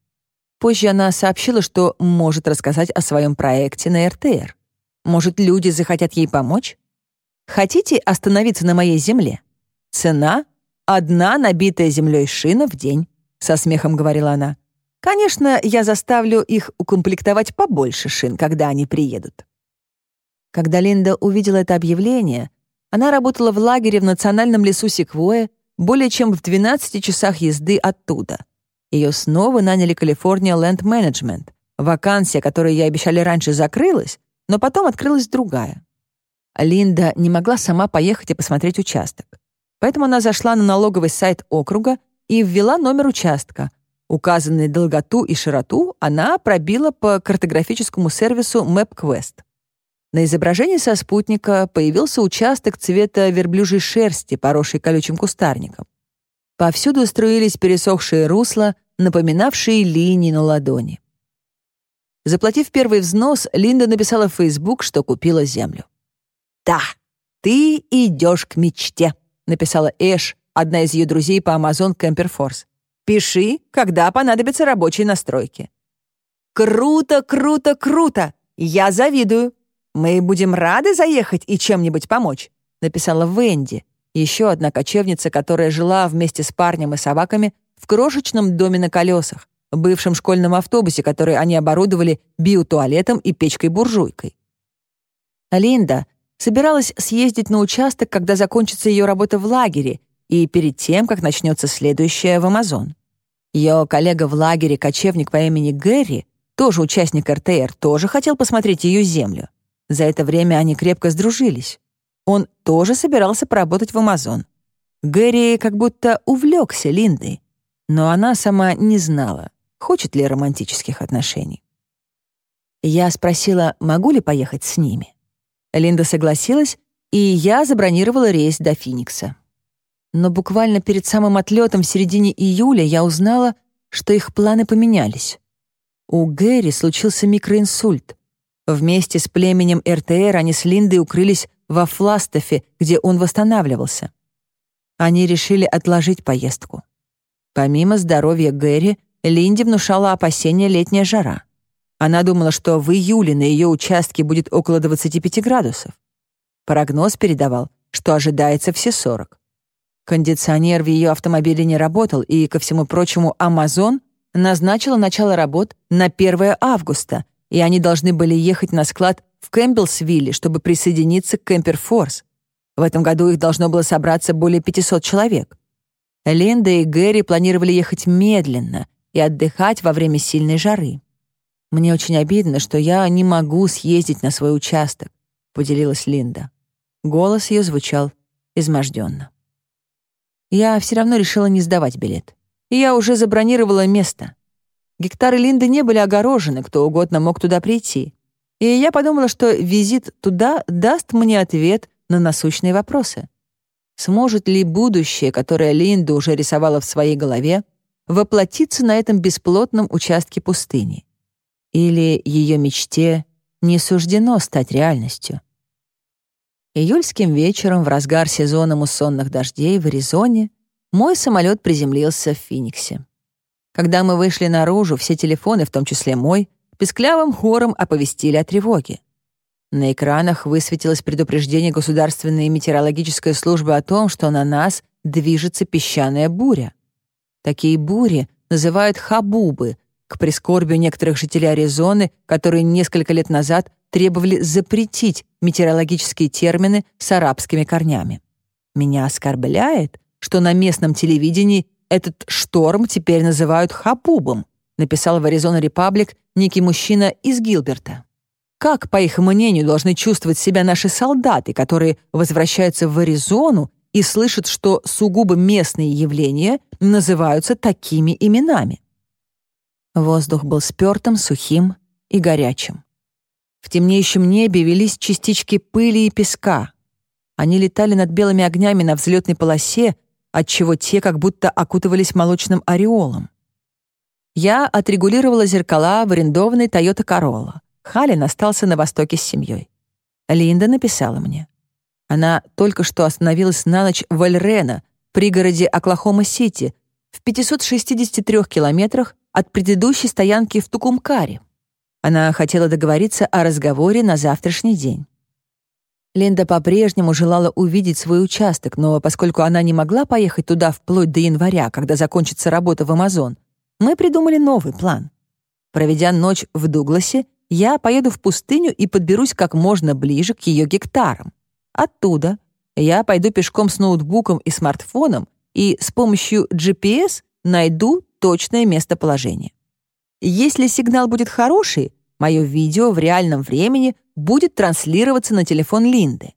Позже она сообщила, что может рассказать о своем проекте на РТР. Может, люди захотят ей помочь? Хотите остановиться на моей земле? Цена — одна набитая землей шина в день», — со смехом говорила она. «Конечно, я заставлю их укомплектовать побольше шин, когда они приедут». Когда Линда увидела это объявление, она работала в лагере в национальном лесу Секвоя более чем в 12 часах езды оттуда. Ее снова наняли Калифорния Land Management. Вакансия, которую ей обещали раньше, закрылась, но потом открылась другая. Линда не могла сама поехать и посмотреть участок. Поэтому она зашла на налоговый сайт округа и ввела номер участка. Указанные долготу и широту она пробила по картографическому сервису MapQuest. На изображении со спутника появился участок цвета верблюжьей шерсти, поросший колючим кустарником. Повсюду струились пересохшие русла, напоминавшие линии на ладони. Заплатив первый взнос, Линда написала в Facebook, что купила землю. «Да, ты идешь к мечте», — написала Эш, одна из ее друзей по Amazon Force. «Пиши, когда понадобятся рабочие настройки». «Круто, круто, круто! Я завидую. Мы будем рады заехать и чем-нибудь помочь», — написала Венди, еще одна кочевница, которая жила вместе с парнем и собаками в крошечном доме на колесах, бывшем школьном автобусе, который они оборудовали биотуалетом и печкой-буржуйкой. Линда собиралась съездить на участок, когда закончится ее работа в лагере, и перед тем, как начнется следующая в Амазон. Ее коллега в лагере, кочевник по имени Гэри, тоже участник РТР, тоже хотел посмотреть ее землю. За это время они крепко сдружились. Он тоже собирался поработать в Амазон. Гэри как будто увлекся Линдой, но она сама не знала, хочет ли романтических отношений. Я спросила, могу ли поехать с ними. Линда согласилась, и я забронировала рейс до Финикса. Но буквально перед самым отлетом в середине июля я узнала, что их планы поменялись. У Гэри случился микроинсульт. Вместе с племенем РТР они с Линдой укрылись во Фластофе, где он восстанавливался. Они решили отложить поездку. Помимо здоровья Гэри, Линде внушала опасения летняя жара. Она думала, что в июле на ее участке будет около 25 градусов. Прогноз передавал, что ожидается все 40. Кондиционер в ее автомобиле не работал, и, ко всему прочему, Amazon назначила начало работ на 1 августа, и они должны были ехать на склад в Кэмпбеллсвилле, чтобы присоединиться к Кемперфорс. В этом году их должно было собраться более 500 человек. Линда и Гэри планировали ехать медленно и отдыхать во время сильной жары. «Мне очень обидно, что я не могу съездить на свой участок», — поделилась Линда. Голос ее звучал изможденно. Я все равно решила не сдавать билет. И я уже забронировала место. Гектары Линды не были огорожены, кто угодно мог туда прийти. И я подумала, что визит туда даст мне ответ на насущные вопросы. Сможет ли будущее, которое Линда уже рисовала в своей голове, воплотиться на этом бесплотном участке пустыни? Или ее мечте не суждено стать реальностью? Июльским вечером в разгар сезона муссонных дождей в Аризоне мой самолет приземлился в Финиксе. Когда мы вышли наружу, все телефоны, в том числе мой, песклявым хором оповестили о тревоге. На экранах высветилось предупреждение Государственной метеорологической службы о том, что на нас движется песчаная буря. Такие бури называют хабубы, к прискорбию некоторых жителей Аризоны, которые несколько лет назад требовали запретить метеорологические термины с арабскими корнями. Меня оскорбляет, что на местном телевидении этот шторм теперь называют хапубом, написал в Arizona Republic некий мужчина из Гилберта. Как, по их мнению, должны чувствовать себя наши солдаты, которые возвращаются в Аризону и слышат, что сугубо местные явления называются такими именами? Воздух был спёртым, сухим и горячим. В темнеющем небе велись частички пыли и песка. Они летали над белыми огнями на взлетной полосе, отчего те как будто окутывались молочным ореолом. Я отрегулировала зеркала в арендованной Toyota Corolla. Халин остался на востоке с семьей. Линда написала мне. Она только что остановилась на ночь в Эльрена, пригороде Оклахома-Сити, в 563 километрах от предыдущей стоянки в Тукумкаре. Она хотела договориться о разговоре на завтрашний день. Линда по-прежнему желала увидеть свой участок, но поскольку она не могла поехать туда вплоть до января, когда закончится работа в Амазон, мы придумали новый план. Проведя ночь в Дугласе, я поеду в пустыню и подберусь как можно ближе к ее гектарам. Оттуда я пойду пешком с ноутбуком и смартфоном и с помощью GPS найду точное местоположение. Если сигнал будет хороший, мое видео в реальном времени будет транслироваться на телефон Линды.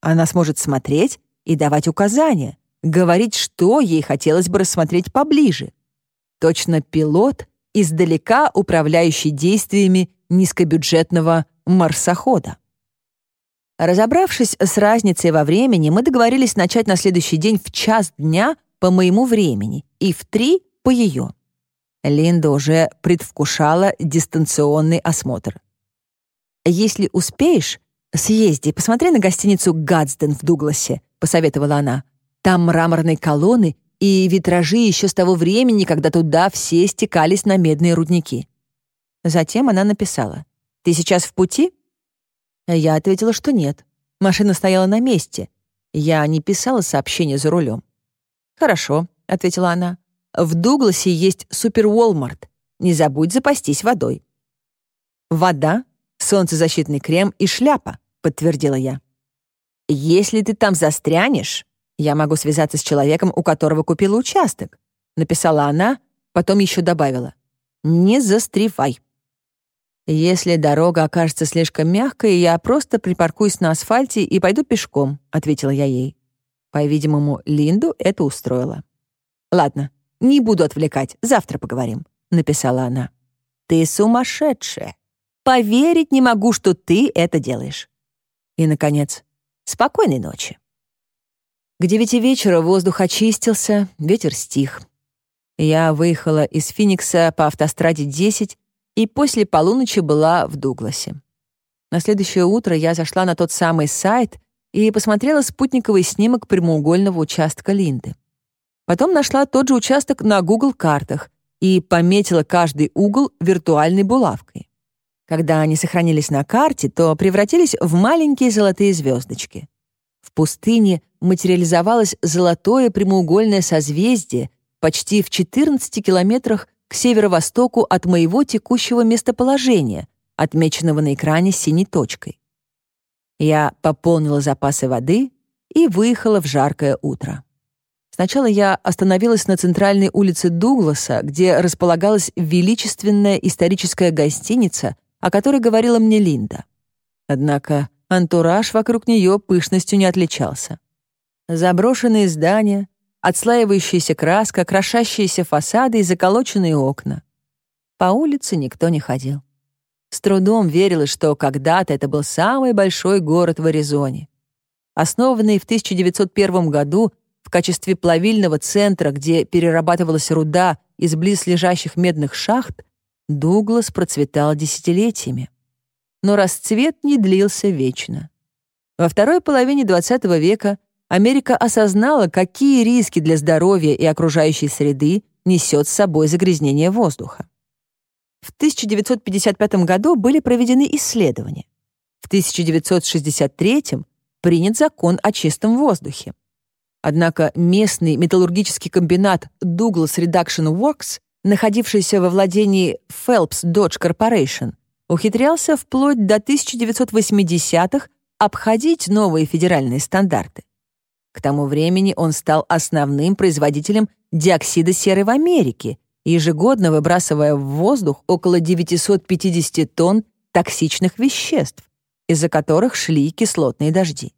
Она сможет смотреть и давать указания, говорить, что ей хотелось бы рассмотреть поближе. Точно пилот, издалека управляющий действиями низкобюджетного марсохода. Разобравшись с разницей во времени, мы договорились начать на следующий день в час дня по моему времени и в три по ее. Линда уже предвкушала дистанционный осмотр. «Если успеешь, съезди, посмотри на гостиницу «Гадсден» в Дугласе», — посоветовала она. «Там мраморные колонны и витражи еще с того времени, когда туда все стекались на медные рудники». Затем она написала. «Ты сейчас в пути?» Я ответила, что нет. Машина стояла на месте. Я не писала сообщение за рулем. «Хорошо», — ответила она. В Дугласе есть супер Уолмарт. Не забудь запастись водой». «Вода, солнцезащитный крем и шляпа», — подтвердила я. «Если ты там застрянешь, я могу связаться с человеком, у которого купила участок», — написала она, потом еще добавила. «Не застревай». «Если дорога окажется слишком мягкой, я просто припаркуюсь на асфальте и пойду пешком», — ответила я ей. По-видимому, Линду это устроило. «Ладно, не буду отвлекать, завтра поговорим», — написала она. «Ты сумасшедшая. Поверить не могу, что ты это делаешь». И, наконец, Спокойной ночи. К девяти вечера воздух очистился, ветер стих. Я выехала из Финикса по автостраде 10 и после полуночи была в Дугласе. На следующее утро я зашла на тот самый сайт и посмотрела спутниковый снимок прямоугольного участка Линды. Потом нашла тот же участок на Google картах и пометила каждый угол виртуальной булавкой. Когда они сохранились на карте, то превратились в маленькие золотые звездочки. В пустыне материализовалось золотое прямоугольное созвездие почти в 14 километрах к северо-востоку от моего текущего местоположения, отмеченного на экране синей точкой. Я пополнила запасы воды и выехала в жаркое утро. Сначала я остановилась на центральной улице Дугласа, где располагалась величественная историческая гостиница, о которой говорила мне Линда. Однако антураж вокруг нее пышностью не отличался. Заброшенные здания, отслаивающаяся краска, крошащиеся фасады и заколоченные окна. По улице никто не ходил. С трудом верилось, что когда-то это был самый большой город в Аризоне. Основанный в 1901 году в качестве плавильного центра, где перерабатывалась руда из близлежащих медных шахт, Дуглас процветал десятилетиями. Но расцвет не длился вечно. Во второй половине XX века Америка осознала, какие риски для здоровья и окружающей среды несет с собой загрязнение воздуха. В 1955 году были проведены исследования. В 1963 принят закон о чистом воздухе. Однако местный металлургический комбинат Douglas Reduction Works, находившийся во владении Phelps Dodge Corporation, ухитрялся вплоть до 1980-х обходить новые федеральные стандарты. К тому времени он стал основным производителем диоксида серы в Америке, ежегодно выбрасывая в воздух около 950 тонн токсичных веществ, из-за которых шли кислотные дожди.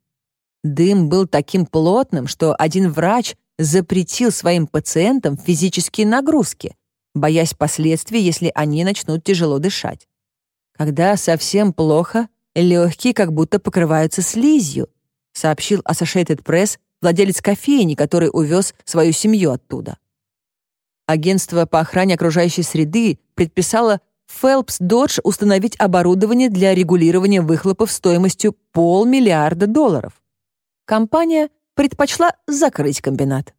Дым был таким плотным, что один врач запретил своим пациентам физические нагрузки, боясь последствий, если они начнут тяжело дышать. Когда совсем плохо, легкие как будто покрываются слизью, сообщил Associated Press владелец кофейни, который увез свою семью оттуда. Агентство по охране окружающей среды предписало Phelps Dodge установить оборудование для регулирования выхлопов стоимостью полмиллиарда долларов компания предпочла закрыть комбинат.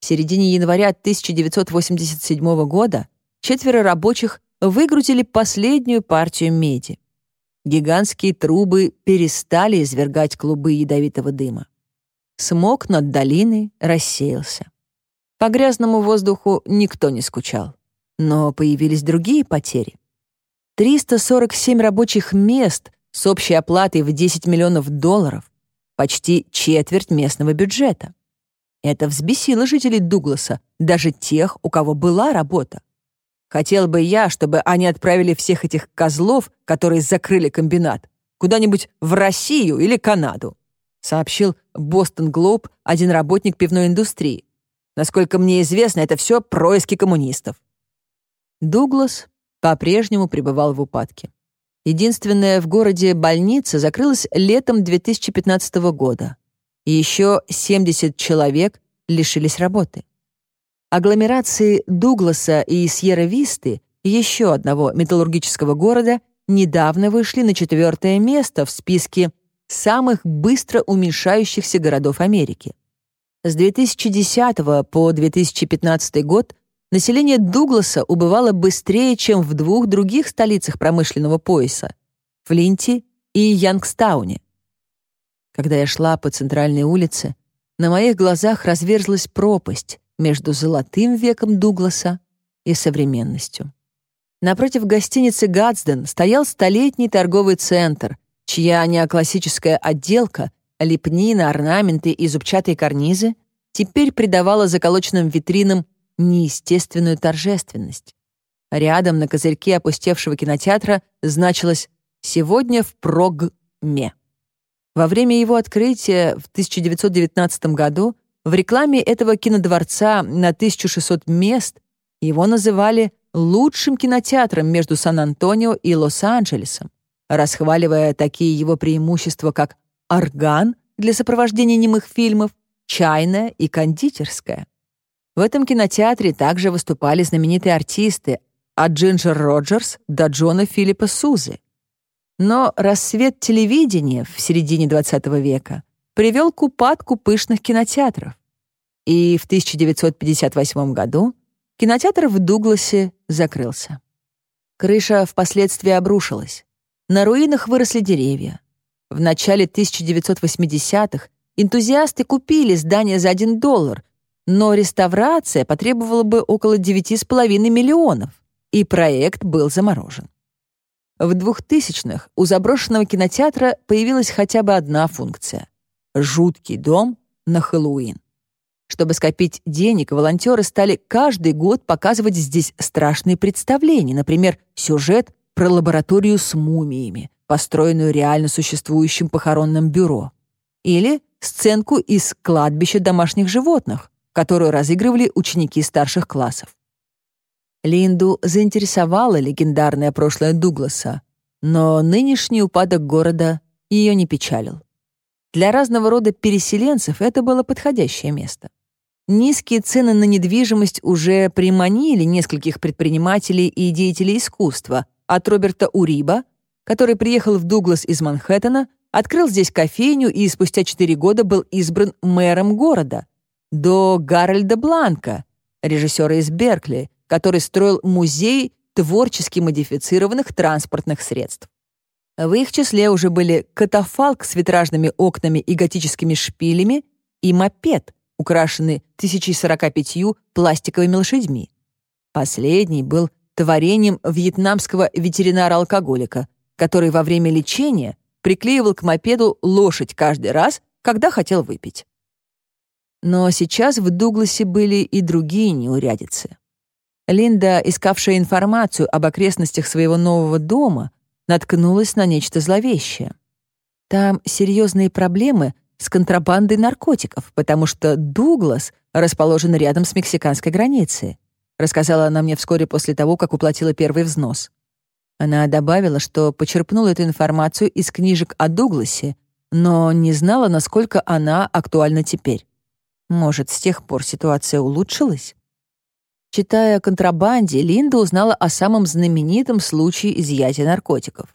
В середине января 1987 года четверо рабочих выгрузили последнюю партию меди. Гигантские трубы перестали извергать клубы ядовитого дыма. Смог над долиной рассеялся. По грязному воздуху никто не скучал. Но появились другие потери. 347 рабочих мест с общей оплатой в 10 миллионов долларов, почти четверть местного бюджета. Это взбесило жителей Дугласа, даже тех, у кого была работа. Хотел бы я, чтобы они отправили всех этих козлов, которые закрыли комбинат, куда-нибудь в Россию или Канаду, сообщил Бостон Глоб один работник пивной индустрии. Насколько мне известно, это все происки коммунистов. Дуглас по-прежнему пребывал в упадке. Единственная в городе больница закрылась летом 2015 года. И еще 70 человек лишились работы. Агломерации Дугласа и Сьерра-Висты, еще одного металлургического города, недавно вышли на четвертое место в списке самых быстро уменьшающихся городов Америки. С 2010 по 2015 год население Дугласа убывало быстрее, чем в двух других столицах промышленного пояса — Флинте и Янгстауне. Когда я шла по центральной улице, на моих глазах разверзлась пропасть между золотым веком Дугласа и современностью. Напротив гостиницы «Гадсден» стоял столетний торговый центр, чья неоклассическая отделка, лепнина, орнаменты и зубчатые карнизы теперь придавала заколоченным витринам неестественную торжественность. Рядом на козырьке опустевшего кинотеатра значилось «Сегодня в Прогме». Во время его открытия в 1919 году в рекламе этого кинодворца на 1600 мест его называли лучшим кинотеатром между Сан-Антонио и Лос-Анджелесом, расхваливая такие его преимущества, как орган, для сопровождения немых фильмов, чайная и кондитерская. В этом кинотеатре также выступали знаменитые артисты от Джинджер Роджерс до Джона Филиппа Сузы. Но рассвет телевидения в середине XX века привел к упадку пышных кинотеатров. И в 1958 году кинотеатр в Дугласе закрылся. Крыша впоследствии обрушилась. На руинах выросли деревья. В начале 1980-х энтузиасты купили здание за 1 доллар, но реставрация потребовала бы около 9,5 миллионов, и проект был заморожен. В 2000-х у заброшенного кинотеатра появилась хотя бы одна функция — жуткий дом на Хэллоуин. Чтобы скопить денег, волонтеры стали каждый год показывать здесь страшные представления, например, сюжет про лабораторию с мумиями, построенную реально существующим похоронным бюро, или сценку из кладбища домашних животных, которую разыгрывали ученики старших классов. Линду заинтересовало легендарное прошлое Дугласа, но нынешний упадок города ее не печалил. Для разного рода переселенцев это было подходящее место. Низкие цены на недвижимость уже приманили нескольких предпринимателей и деятелей искусства, от Роберта Уриба, который приехал в Дуглас из Манхэттена, открыл здесь кофейню и спустя четыре года был избран мэром города, до Гарольда Бланка, режиссера из Беркли, который строил музей творчески модифицированных транспортных средств. В их числе уже были катафалк с витражными окнами и готическими шпилями и мопед, украшенный 1045 пластиковыми лошадьми. Последний был творением вьетнамского ветеринара-алкоголика, который во время лечения приклеивал к мопеду лошадь каждый раз, когда хотел выпить. Но сейчас в Дугласе были и другие неурядицы. Линда, искавшая информацию об окрестностях своего нового дома, наткнулась на нечто зловещее. Там серьезные проблемы с контрабандой наркотиков, потому что Дуглас расположен рядом с мексиканской границей, рассказала она мне вскоре после того, как уплатила первый взнос. Она добавила, что почерпнула эту информацию из книжек о Дугласе, но не знала, насколько она актуальна теперь. Может, с тех пор ситуация улучшилась? Читая о контрабанде, Линда узнала о самом знаменитом случае изъятия наркотиков.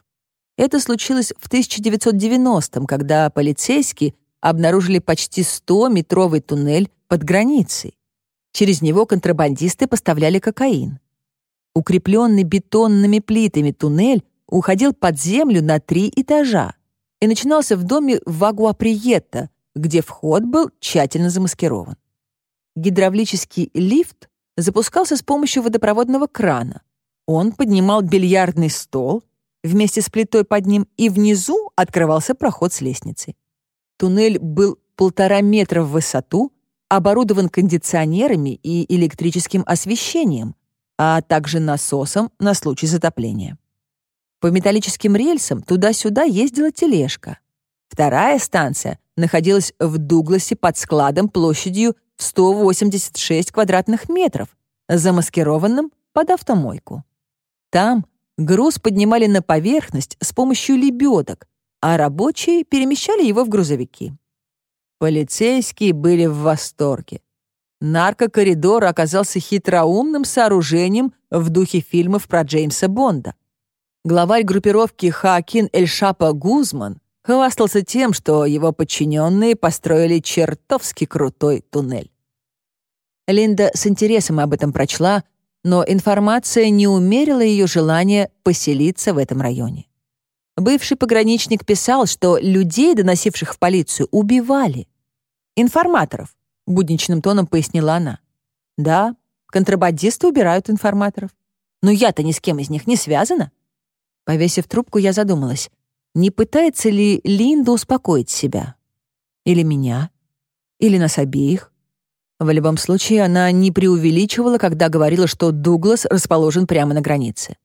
Это случилось в 1990-м, когда полицейские обнаружили почти 100-метровый туннель под границей. Через него контрабандисты поставляли кокаин. Укрепленный бетонными плитами туннель уходил под землю на три этажа и начинался в доме в Агуаприетто, где вход был тщательно замаскирован. Гидравлический лифт запускался с помощью водопроводного крана. Он поднимал бильярдный стол вместе с плитой под ним, и внизу открывался проход с лестницей. Туннель был полтора метра в высоту, оборудован кондиционерами и электрическим освещением, а также насосом на случай затопления. По металлическим рельсам туда-сюда ездила тележка. Вторая станция находилась в Дугласе под складом площадью в 186 квадратных метров, замаскированным под автомойку. Там груз поднимали на поверхность с помощью лебедок, а рабочие перемещали его в грузовики. Полицейские были в восторге. Наркокоридор оказался хитроумным сооружением в духе фильмов про Джеймса Бонда. Главарь группировки Хакин Эльшапа Гузман хвастался тем, что его подчиненные построили чертовски крутой туннель. Линда с интересом об этом прочла, но информация не умерила ее желание поселиться в этом районе. Бывший пограничник писал, что людей, доносивших в полицию, убивали. «Информаторов», — будничным тоном пояснила она. «Да, контрабандисты убирают информаторов. Но я-то ни с кем из них не связана». Повесив трубку, я задумалась, не пытается ли Линда успокоить себя? Или меня? Или нас обеих? В любом случае, она не преувеличивала, когда говорила, что Дуглас расположен прямо на границе.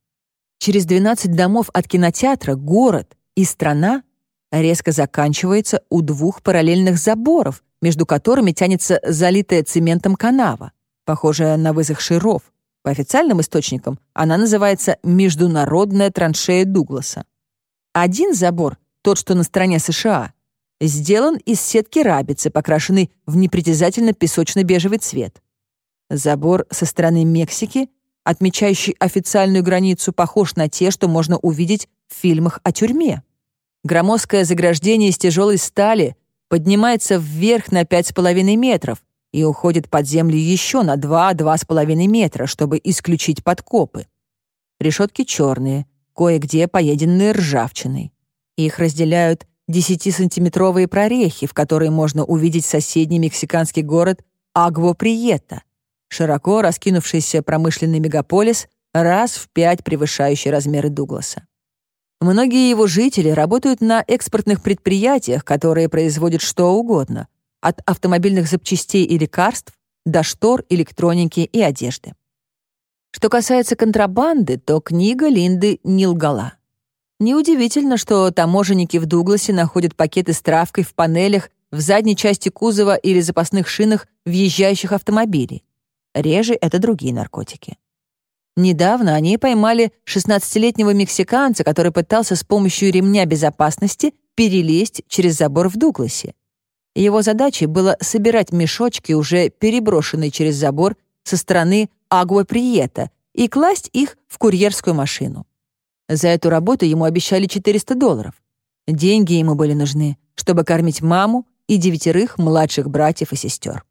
Через 12 домов от кинотеатра город и страна резко заканчивается у двух параллельных заборов, между которыми тянется залитая цементом канава, похожая на высохший ров. По официальным источникам она называется «Международная траншея Дугласа». Один забор, тот, что на стороне США, сделан из сетки рабицы, покрашенной в непритязательно песочно-бежевый цвет. Забор со стороны Мексики, отмечающий официальную границу, похож на те, что можно увидеть в фильмах о тюрьме. Громоздкое заграждение из тяжелой стали поднимается вверх на 5,5 метров и уходит под землю еще на 2-2,5 метра, чтобы исключить подкопы. Решетки черные, кое-где поеденные ржавчиной. Их разделяют 10-сантиметровые прорехи, в которые можно увидеть соседний мексиканский город Агво-Приета, широко раскинувшийся промышленный мегаполис, раз в пять превышающий размеры Дугласа. Многие его жители работают на экспортных предприятиях, которые производят что угодно, от автомобильных запчастей и лекарств до штор, электроники и одежды. Что касается контрабанды, то книга Линды не лгала. Неудивительно, что таможенники в Дугласе находят пакеты с травкой в панелях в задней части кузова или запасных шинах въезжающих автомобилей. Реже это другие наркотики. Недавно они поймали 16-летнего мексиканца, который пытался с помощью ремня безопасности перелезть через забор в Дугласе. Его задачей было собирать мешочки, уже переброшенные через забор со стороны Агуа-Приета, и класть их в курьерскую машину. За эту работу ему обещали 400 долларов. Деньги ему были нужны, чтобы кормить маму и девятерых младших братьев и сестер.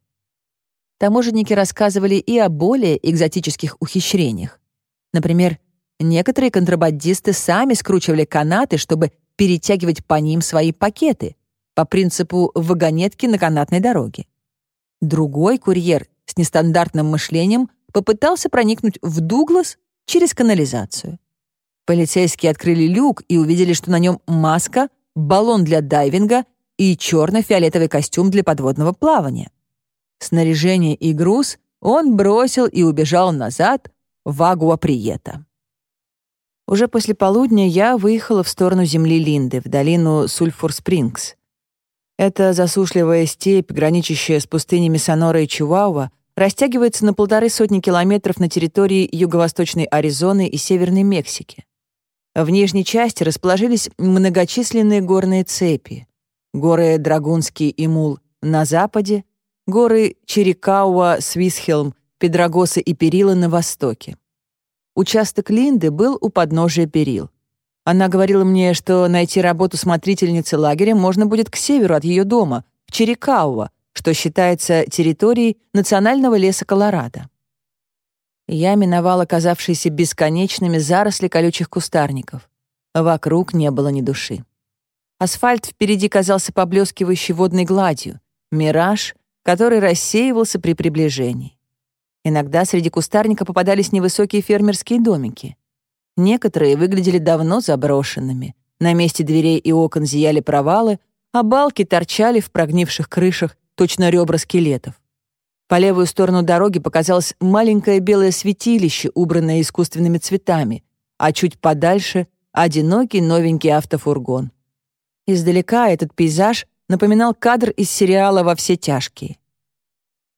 Таможенники рассказывали и о более экзотических ухищрениях. Например, некоторые контрабандисты сами скручивали канаты, чтобы перетягивать по ним свои пакеты, по принципу вагонетки на канатной дороге. Другой курьер с нестандартным мышлением попытался проникнуть в Дуглас через канализацию. Полицейские открыли люк и увидели, что на нем маска, баллон для дайвинга и черно-фиолетовый костюм для подводного плавания. Снаряжение и груз он бросил и убежал назад в Агуа-Приета. Уже после полудня я выехала в сторону земли Линды, в долину Сульфур-Спрингс. Эта засушливая степь, граничащая с пустынями Сонора и Чуауа, растягивается на полторы сотни километров на территории юго-восточной Аризоны и Северной Мексики. В нижней части расположились многочисленные горные цепи. Горы Драгунский и Мул на западе, горы Черикауа, Свисхелм, Педрагоса и Перила на востоке. Участок Линды был у подножия Перил. Она говорила мне, что найти работу смотрительницы лагеря можно будет к северу от ее дома, в Черикауа, что считается территорией Национального леса Колорадо. Я миновала казавшиеся бесконечными заросли колючих кустарников. Вокруг не было ни души. Асфальт впереди казался поблескивающей водной гладью, мираж, который рассеивался при приближении. Иногда среди кустарника попадались невысокие фермерские домики. Некоторые выглядели давно заброшенными. На месте дверей и окон зияли провалы, а балки торчали в прогнивших крышах, точно ребра скелетов. По левую сторону дороги показалось маленькое белое святилище, убранное искусственными цветами, а чуть подальше — одинокий новенький автофургон. Издалека этот пейзаж напоминал кадр из сериала «Во все тяжкие».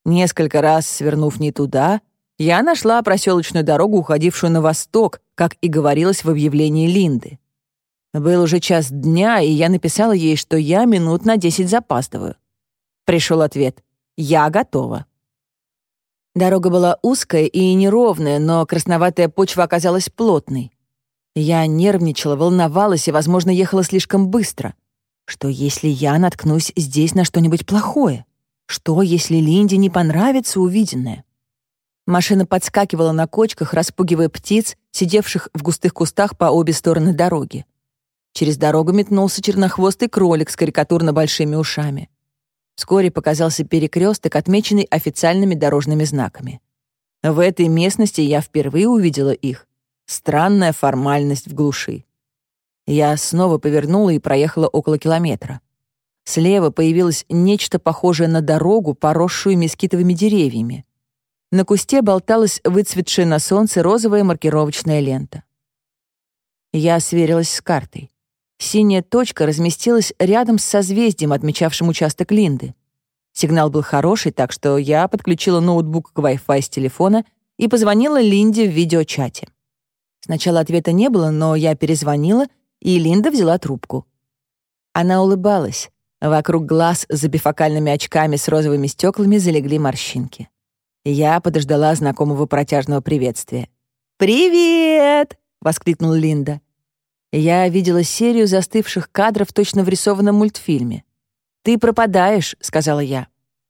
Несколько раз свернув не туда, я нашла проселочную дорогу, уходившую на восток, как и говорилось в объявлении Линды. Был уже час дня, и я написала ей, что я минут на десять запаздываю. Пришел ответ «Я готова». Дорога была узкая и неровная, но красноватая почва оказалась плотной. Я нервничала, волновалась и, возможно, ехала слишком быстро. Что, если я наткнусь здесь на что-нибудь плохое? Что, если Линде не понравится увиденное? Машина подскакивала на кочках, распугивая птиц, сидевших в густых кустах по обе стороны дороги. Через дорогу метнулся чернохвостый кролик с карикатурно большими ушами. Вскоре показался перекресток, отмеченный официальными дорожными знаками. В этой местности я впервые увидела их. Странная формальность в глуши. Я снова повернула и проехала около километра. Слева появилось нечто похожее на дорогу, поросшую мескитовыми деревьями. На кусте болталась выцветшая на солнце розовая маркировочная лента. Я сверилась с картой. Синяя точка разместилась рядом с созвездием, отмечавшим участок Линды. Сигнал был хороший, так что я подключила ноутбук к Wi-Fi с телефона и позвонила Линде в видеочате. Сначала ответа не было, но я перезвонила, и Линда взяла трубку. Она улыбалась, Вокруг глаз за бифокальными очками с розовыми стеклами залегли морщинки. Я подождала знакомого протяжного приветствия. «Привет!» — воскликнула Линда. Я видела серию застывших кадров точно в рисованном мультфильме. «Ты пропадаешь», — сказала я.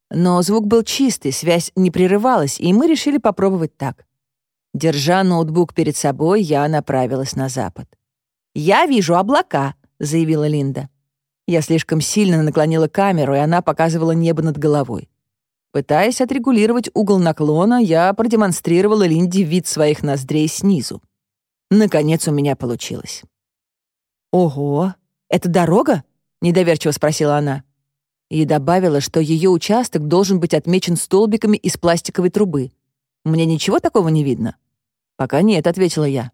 Но звук был чистый, связь не прерывалась, и мы решили попробовать так. Держа ноутбук перед собой, я направилась на запад. «Я вижу облака», — заявила Линда. Я слишком сильно наклонила камеру, и она показывала небо над головой. Пытаясь отрегулировать угол наклона, я продемонстрировала Линде вид своих ноздрей снизу. Наконец у меня получилось. «Ого, это дорога?» — недоверчиво спросила она. И добавила, что ее участок должен быть отмечен столбиками из пластиковой трубы. «Мне ничего такого не видно?» «Пока нет», — ответила я.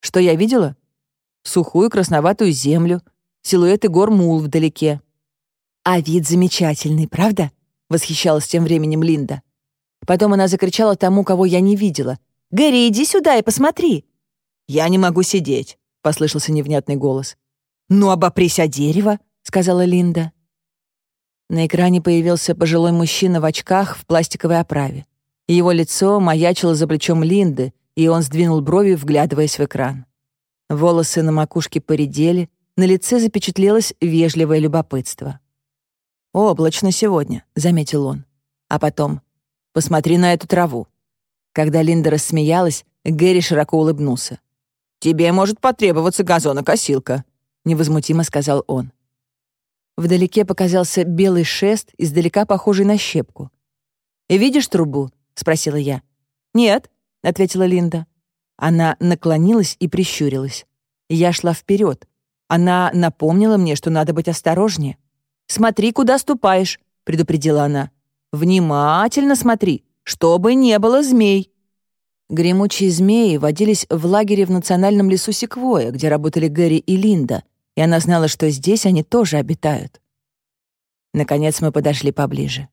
«Что я видела?» «Сухую красноватую землю, силуэты гор Мул вдалеке». «А вид замечательный, правда?» — восхищалась тем временем Линда. Потом она закричала тому, кого я не видела. «Гэри, иди сюда и посмотри!» «Я не могу сидеть», — послышался невнятный голос. «Ну, обопрись о дерево», — сказала Линда. На экране появился пожилой мужчина в очках в пластиковой оправе. Его лицо маячило за плечом Линды, и он сдвинул брови, вглядываясь в экран. Волосы на макушке поредели, на лице запечатлелось вежливое любопытство. «Облачно сегодня», — заметил он. А потом «Посмотри на эту траву». Когда Линда рассмеялась, Гэри широко улыбнулся. «Тебе может потребоваться газонокосилка», — невозмутимо сказал он. Вдалеке показался белый шест, издалека похожий на щепку. «Видишь трубу?» — спросила я. «Нет», — ответила Линда. Она наклонилась и прищурилась. Я шла вперед. Она напомнила мне, что надо быть осторожнее. «Смотри, куда ступаешь», — предупредила она. «Внимательно смотри, чтобы не было змей». Гремучие змеи водились в лагере в национальном лесу Секвоя, где работали Гэри и Линда, и она знала, что здесь они тоже обитают. Наконец мы подошли поближе.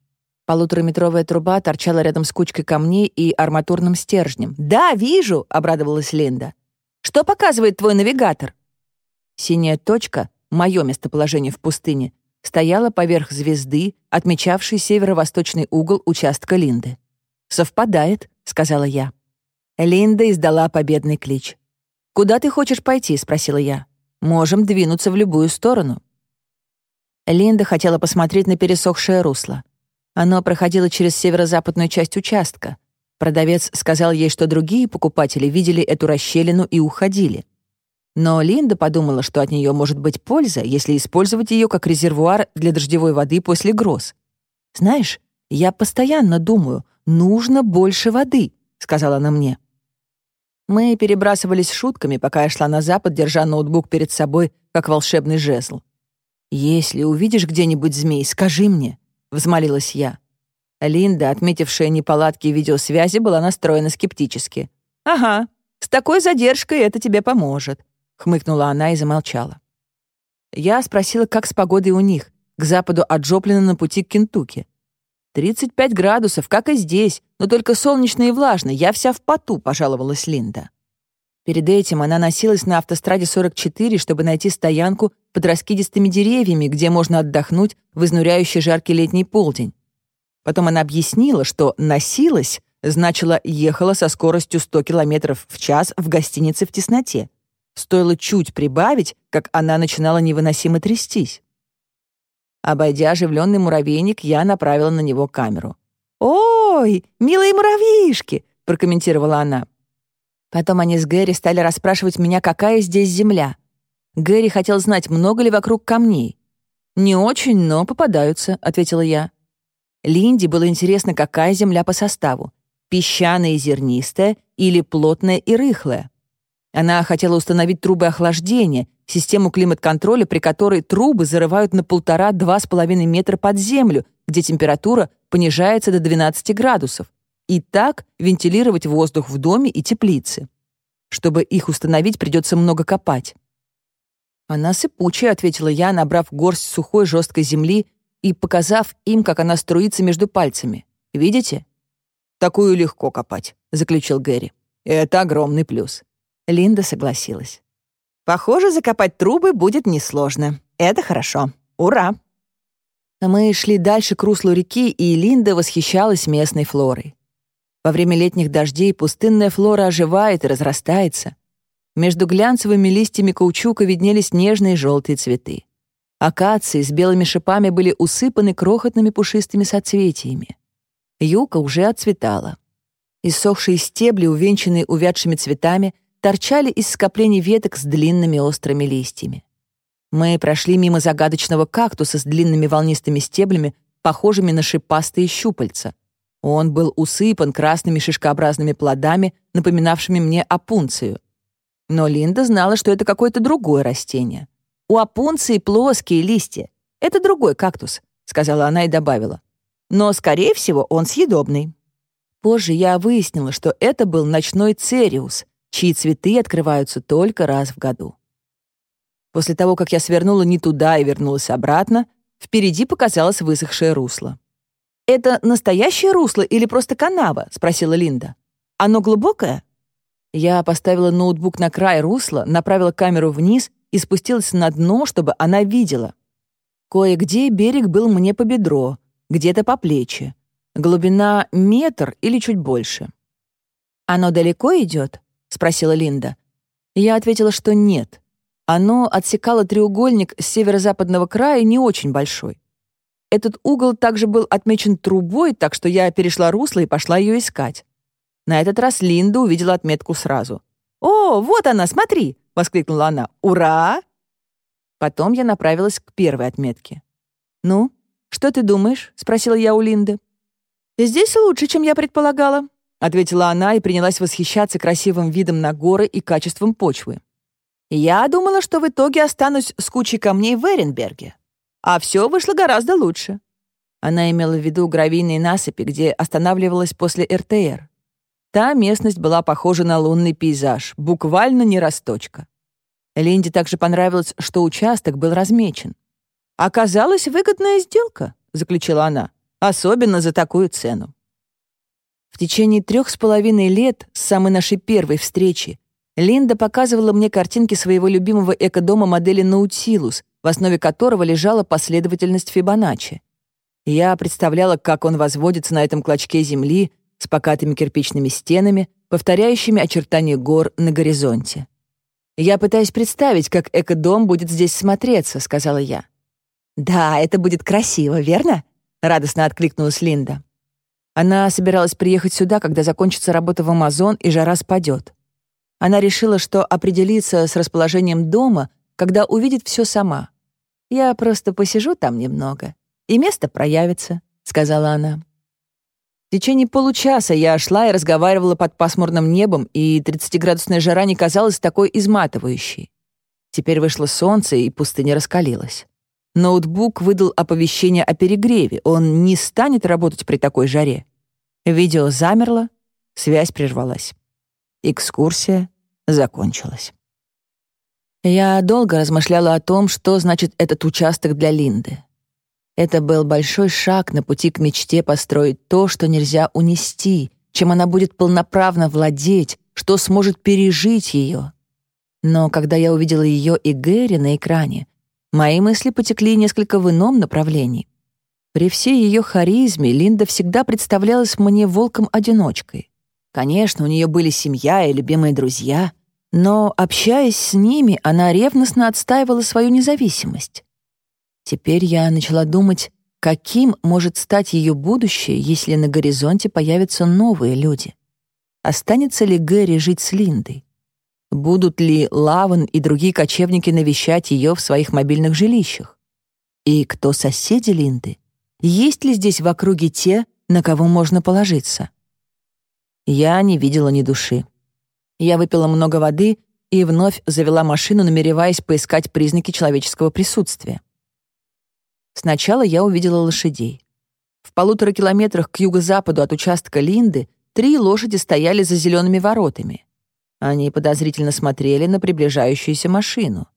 Полутораметровая труба торчала рядом с кучкой камней и арматурным стержнем. «Да, вижу!» — обрадовалась Линда. «Что показывает твой навигатор?» Синяя точка, мое местоположение в пустыне, стояла поверх звезды, отмечавшей северо-восточный угол участка Линды. «Совпадает», — сказала я. Линда издала победный клич. «Куда ты хочешь пойти?» — спросила я. «Можем двинуться в любую сторону». Линда хотела посмотреть на пересохшее русло. Оно проходило через северо-западную часть участка. Продавец сказал ей, что другие покупатели видели эту расщелину и уходили. Но Линда подумала, что от нее может быть польза, если использовать ее как резервуар для дождевой воды после гроз. «Знаешь, я постоянно думаю, нужно больше воды», — сказала она мне. Мы перебрасывались шутками, пока я шла на запад, держа ноутбук перед собой, как волшебный жезл. «Если увидишь где-нибудь змей, скажи мне», — взмолилась я. Линда, отметившая неполадки видеосвязи, была настроена скептически. «Ага, с такой задержкой это тебе поможет», — хмыкнула она и замолчала. Я спросила, как с погодой у них, к западу от Джоплина на пути к Кентукки. «Тридцать пять градусов, как и здесь, но только солнечно и влажно, я вся в поту», — пожаловалась Линда. Перед этим она носилась на автостраде 44, чтобы найти стоянку под раскидистыми деревьями, где можно отдохнуть в изнуряющий жаркий летний полдень. Потом она объяснила, что «носилась» значило «ехала со скоростью 100 км в час в гостинице в тесноте». Стоило чуть прибавить, как она начинала невыносимо трястись. Обойдя оживленный муравейник, я направила на него камеру. «Ой, милые муравьишки!» — прокомментировала она. Потом они с Гэри стали расспрашивать меня, какая здесь земля. Гэри хотел знать, много ли вокруг камней. «Не очень, но попадаются», — ответила я. Линде было интересно, какая земля по составу — песчаная и зернистая или плотная и рыхлая. Она хотела установить трубы охлаждения, систему климат-контроля, при которой трубы зарывают на полтора-два с половиной метра под землю, где температура понижается до 12 градусов, и так вентилировать воздух в доме и теплице. Чтобы их установить, придется много копать. «Она сыпучая», — ответила я, набрав горсть сухой жесткой земли и показав им, как она струится между пальцами. «Видите?» «Такую легко копать», — заключил Гэри. «Это огромный плюс». Линда согласилась. Похоже, закопать трубы будет несложно. Это хорошо. Ура! Мы шли дальше к руслу реки, и Линда восхищалась местной флорой. Во время летних дождей пустынная флора оживает и разрастается. Между глянцевыми листьями каучука виднелись нежные желтые цветы. Акации с белыми шипами были усыпаны крохотными пушистыми соцветиями. Юка уже отцветала. Иссохшие стебли, увенчанные увядшими цветами, торчали из скоплений веток с длинными острыми листьями. Мы прошли мимо загадочного кактуса с длинными волнистыми стеблями, похожими на шипастые щупальца. Он был усыпан красными шишкообразными плодами, напоминавшими мне опунцию. Но Линда знала, что это какое-то другое растение. У опунции плоские листья. Это другой кактус, сказала она и добавила. Но, скорее всего, он съедобный. Позже я выяснила, что это был ночной цериус, чьи цветы открываются только раз в году. После того, как я свернула не туда и вернулась обратно, впереди показалось высохшее русло. «Это настоящее русло или просто канава?» — спросила Линда. «Оно глубокое?» Я поставила ноутбук на край русла, направила камеру вниз и спустилась на дно, чтобы она видела. Кое-где берег был мне по бедро, где-то по плечи. Глубина метр или чуть больше. «Оно далеко идет?» — спросила Линда. Я ответила, что нет. Оно отсекало треугольник с северо-западного края не очень большой. Этот угол также был отмечен трубой, так что я перешла русло и пошла ее искать. На этот раз Линда увидела отметку сразу. «О, вот она, смотри!» — воскликнула она. «Ура!» Потом я направилась к первой отметке. «Ну, что ты думаешь?» — спросила я у Линды. «Здесь лучше, чем я предполагала», — ответила она и принялась восхищаться красивым видом на горы и качеством почвы. Я думала, что в итоге останусь с кучей камней в Эренберге. А все вышло гораздо лучше. Она имела в виду гравийные насыпи, где останавливалась после РТР. Та местность была похожа на лунный пейзаж, буквально не росточка. Линде также понравилось, что участок был размечен. «Оказалась выгодная сделка», — заключила она, «особенно за такую цену». В течение трех с половиной лет с самой нашей первой встречи Линда показывала мне картинки своего любимого экодома модели Наутилус, в основе которого лежала последовательность Фибоначчи. Я представляла, как он возводится на этом клочке земли с покатыми кирпичными стенами, повторяющими очертания гор на горизонте. «Я пытаюсь представить, как экодом будет здесь смотреться», — сказала я. «Да, это будет красиво, верно?» — радостно откликнулась Линда. Она собиралась приехать сюда, когда закончится работа в Амазон и жара спадет. Она решила, что определится с расположением дома, когда увидит все сама. «Я просто посижу там немного, и место проявится», — сказала она. В течение получаса я шла и разговаривала под пасмурным небом, и 30-градусная жара не казалась такой изматывающей. Теперь вышло солнце, и пустыня раскалилась. Ноутбук выдал оповещение о перегреве, он не станет работать при такой жаре. Видео замерло, связь прервалась. Экскурсия закончилась. Я долго размышляла о том, что значит этот участок для Линды. Это был большой шаг на пути к мечте построить то, что нельзя унести, чем она будет полноправно владеть, что сможет пережить ее. Но когда я увидела ее и Гэри на экране, мои мысли потекли несколько в ином направлении. При всей ее харизме Линда всегда представлялась мне волком-одиночкой. Конечно, у нее были семья и любимые друзья, но, общаясь с ними, она ревностно отстаивала свою независимость. Теперь я начала думать, каким может стать ее будущее, если на горизонте появятся новые люди. Останется ли Гэри жить с Линдой? Будут ли Лаван и другие кочевники навещать ее в своих мобильных жилищах? И кто соседи Линды? Есть ли здесь в округе те, на кого можно положиться? Я не видела ни души. Я выпила много воды и вновь завела машину, намереваясь поискать признаки человеческого присутствия. Сначала я увидела лошадей. В полутора километрах к юго-западу от участка Линды три лошади стояли за зелеными воротами. Они подозрительно смотрели на приближающуюся машину.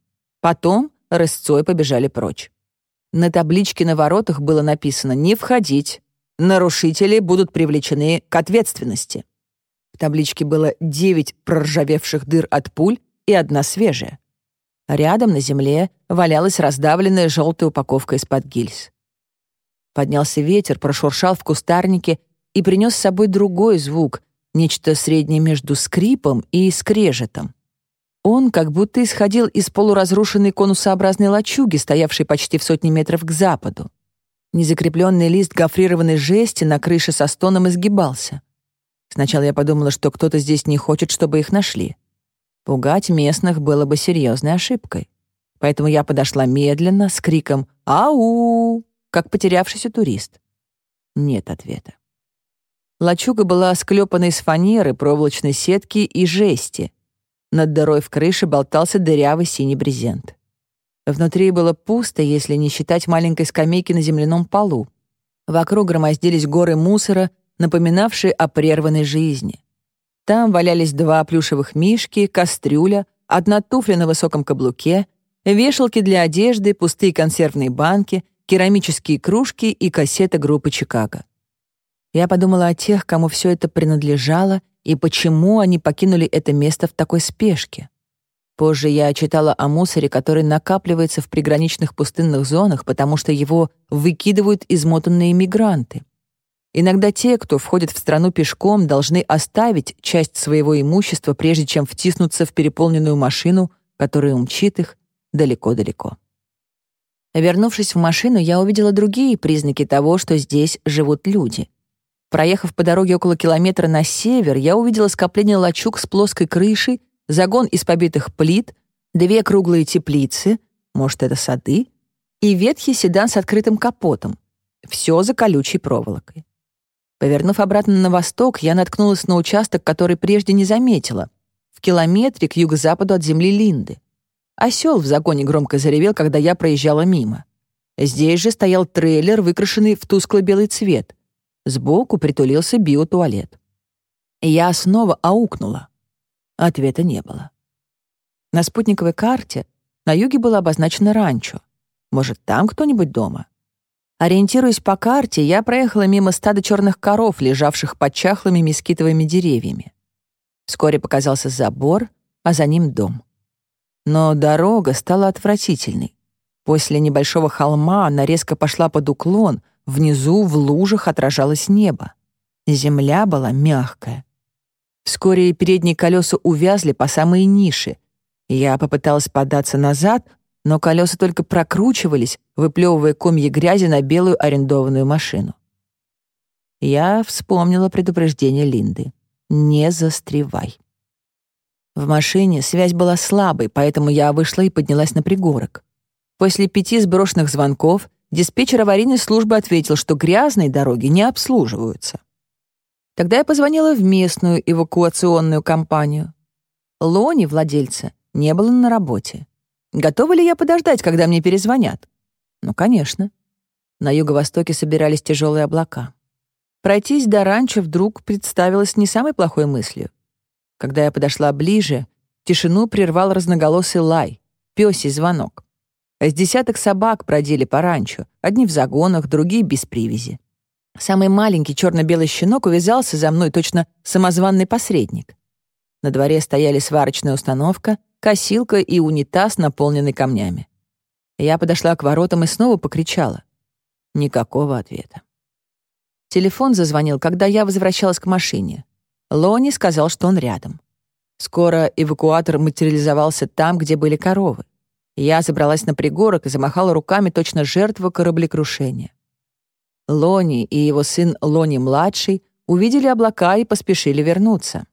Потом рысцой побежали прочь. На табличке на воротах было написано «Не входить. Нарушители будут привлечены к ответственности» табличке было девять проржавевших дыр от пуль и одна свежая. Рядом на земле валялась раздавленная желтая упаковка из-под гильз. Поднялся ветер, прошуршал в кустарнике и принес с собой другой звук, нечто среднее между скрипом и скрежетом. Он как будто исходил из полуразрушенной конусообразной лачуги, стоявшей почти в сотни метров к западу. Незакрепленный лист гофрированной жести на крыше со стоном изгибался. Сначала я подумала, что кто-то здесь не хочет, чтобы их нашли. Пугать местных было бы серьезной ошибкой. Поэтому я подошла медленно, с криком «Ау!», как потерявшийся турист. Нет ответа. Лачуга была склепана из фанеры, проволочной сетки и жести. Над дырой в крыше болтался дырявый синий брезент. Внутри было пусто, если не считать маленькой скамейки на земляном полу. Вокруг громоздились горы мусора, напоминавшие о прерванной жизни. Там валялись два плюшевых мишки, кастрюля, одна туфля на высоком каблуке, вешалки для одежды, пустые консервные банки, керамические кружки и кассета группы «Чикаго». Я подумала о тех, кому все это принадлежало, и почему они покинули это место в такой спешке. Позже я читала о мусоре, который накапливается в приграничных пустынных зонах, потому что его выкидывают измотанные мигранты. Иногда те, кто входит в страну пешком, должны оставить часть своего имущества, прежде чем втиснуться в переполненную машину, которая умчит их далеко-далеко. Вернувшись в машину, я увидела другие признаки того, что здесь живут люди. Проехав по дороге около километра на север, я увидела скопление лачуг с плоской крышей, загон из побитых плит, две круглые теплицы, может, это сады, и ветхий седан с открытым капотом. Все за колючей проволокой. Повернув обратно на восток, я наткнулась на участок, который прежде не заметила. В километре к юго-западу от земли Линды. Осел в загоне громко заревел, когда я проезжала мимо. Здесь же стоял трейлер, выкрашенный в тускло-белый цвет. Сбоку притулился биотуалет. Я снова аукнула. Ответа не было. На спутниковой карте на юге было обозначено ранчо. Может, там кто-нибудь дома? Ориентируясь по карте, я проехала мимо стада черных коров, лежавших под чахлыми мескитовыми деревьями. Вскоре показался забор, а за ним дом. Но дорога стала отвратительной. После небольшого холма она резко пошла под уклон, внизу в лужах отражалось небо. Земля была мягкая. Вскоре передние колеса увязли по самые ниши. Я попыталась податься назад, но колеса только прокручивались, выплевывая комья грязи на белую арендованную машину. Я вспомнила предупреждение Линды. «Не застревай». В машине связь была слабой, поэтому я вышла и поднялась на пригорок. После пяти сброшенных звонков диспетчер аварийной службы ответил, что грязные дороги не обслуживаются. Тогда я позвонила в местную эвакуационную компанию. Лони, владельца, не было на работе. Готова ли я подождать, когда мне перезвонят? Ну, конечно. На юго-востоке собирались тяжелые облака. Пройтись до ранчо вдруг представилось не самой плохой мыслью. Когда я подошла ближе, тишину прервал разноголосый лай, пёсий звонок. С десяток собак продели по ранчо, одни в загонах, другие без привязи. Самый маленький черно-белый щенок увязался за мной точно самозванный посредник. На дворе стояли сварочная установка, косилка и унитаз, наполненный камнями. Я подошла к воротам и снова покричала. Никакого ответа. Телефон зазвонил, когда я возвращалась к машине. Лони сказал, что он рядом. Скоро эвакуатор материализовался там, где были коровы. Я забралась на пригорок и замахала руками точно жертва кораблекрушения. Лони и его сын Лони-младший увидели облака и поспешили вернуться.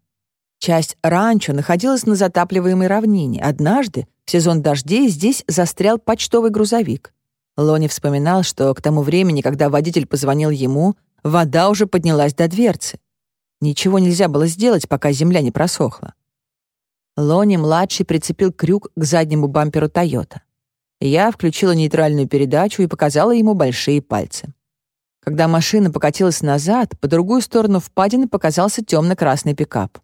Часть ранчо находилась на затапливаемой равнине. Однажды, в сезон дождей, здесь застрял почтовый грузовик. Лони вспоминал, что к тому времени, когда водитель позвонил ему, вода уже поднялась до дверцы. Ничего нельзя было сделать, пока земля не просохла. Лони-младший прицепил крюк к заднему бамперу «Тойота». Я включила нейтральную передачу и показала ему большие пальцы. Когда машина покатилась назад, по другую сторону впадины показался темно-красный пикап.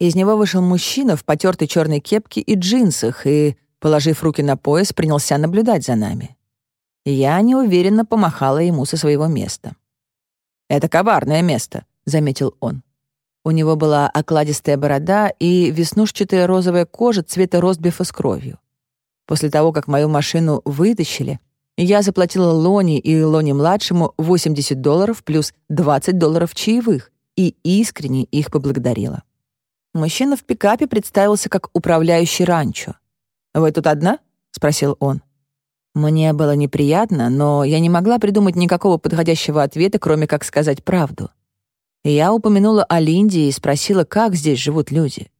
Из него вышел мужчина в потертой черной кепке и джинсах и, положив руки на пояс, принялся наблюдать за нами. Я неуверенно помахала ему со своего места. «Это коварное место», — заметил он. У него была окладистая борода и веснушчатая розовая кожа цвета ростбифа с кровью. После того, как мою машину вытащили, Я заплатила Лони и Лони-младшему 80 долларов плюс 20 долларов чаевых и искренне их поблагодарила. Мужчина в пикапе представился как управляющий ранчо. «Вы тут одна?» — спросил он. Мне было неприятно, но я не могла придумать никакого подходящего ответа, кроме как сказать правду. Я упомянула о Линде и спросила, как здесь живут люди.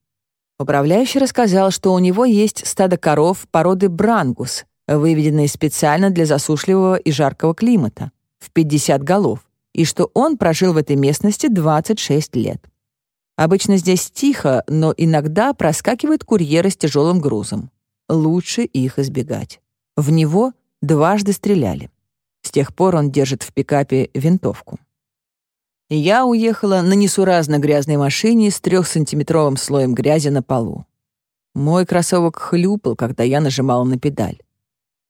Управляющий рассказал, что у него есть стадо коров породы брангус, выведенные специально для засушливого и жаркого климата, в 50 голов, и что он прожил в этой местности 26 лет. Обычно здесь тихо, но иногда проскакивают курьеры с тяжелым грузом. Лучше их избегать. В него дважды стреляли. С тех пор он держит в пикапе винтовку. Я уехала на несуразно грязной машине с трехсантиметровым слоем грязи на полу. Мой кроссовок хлюпал, когда я нажимала на педаль.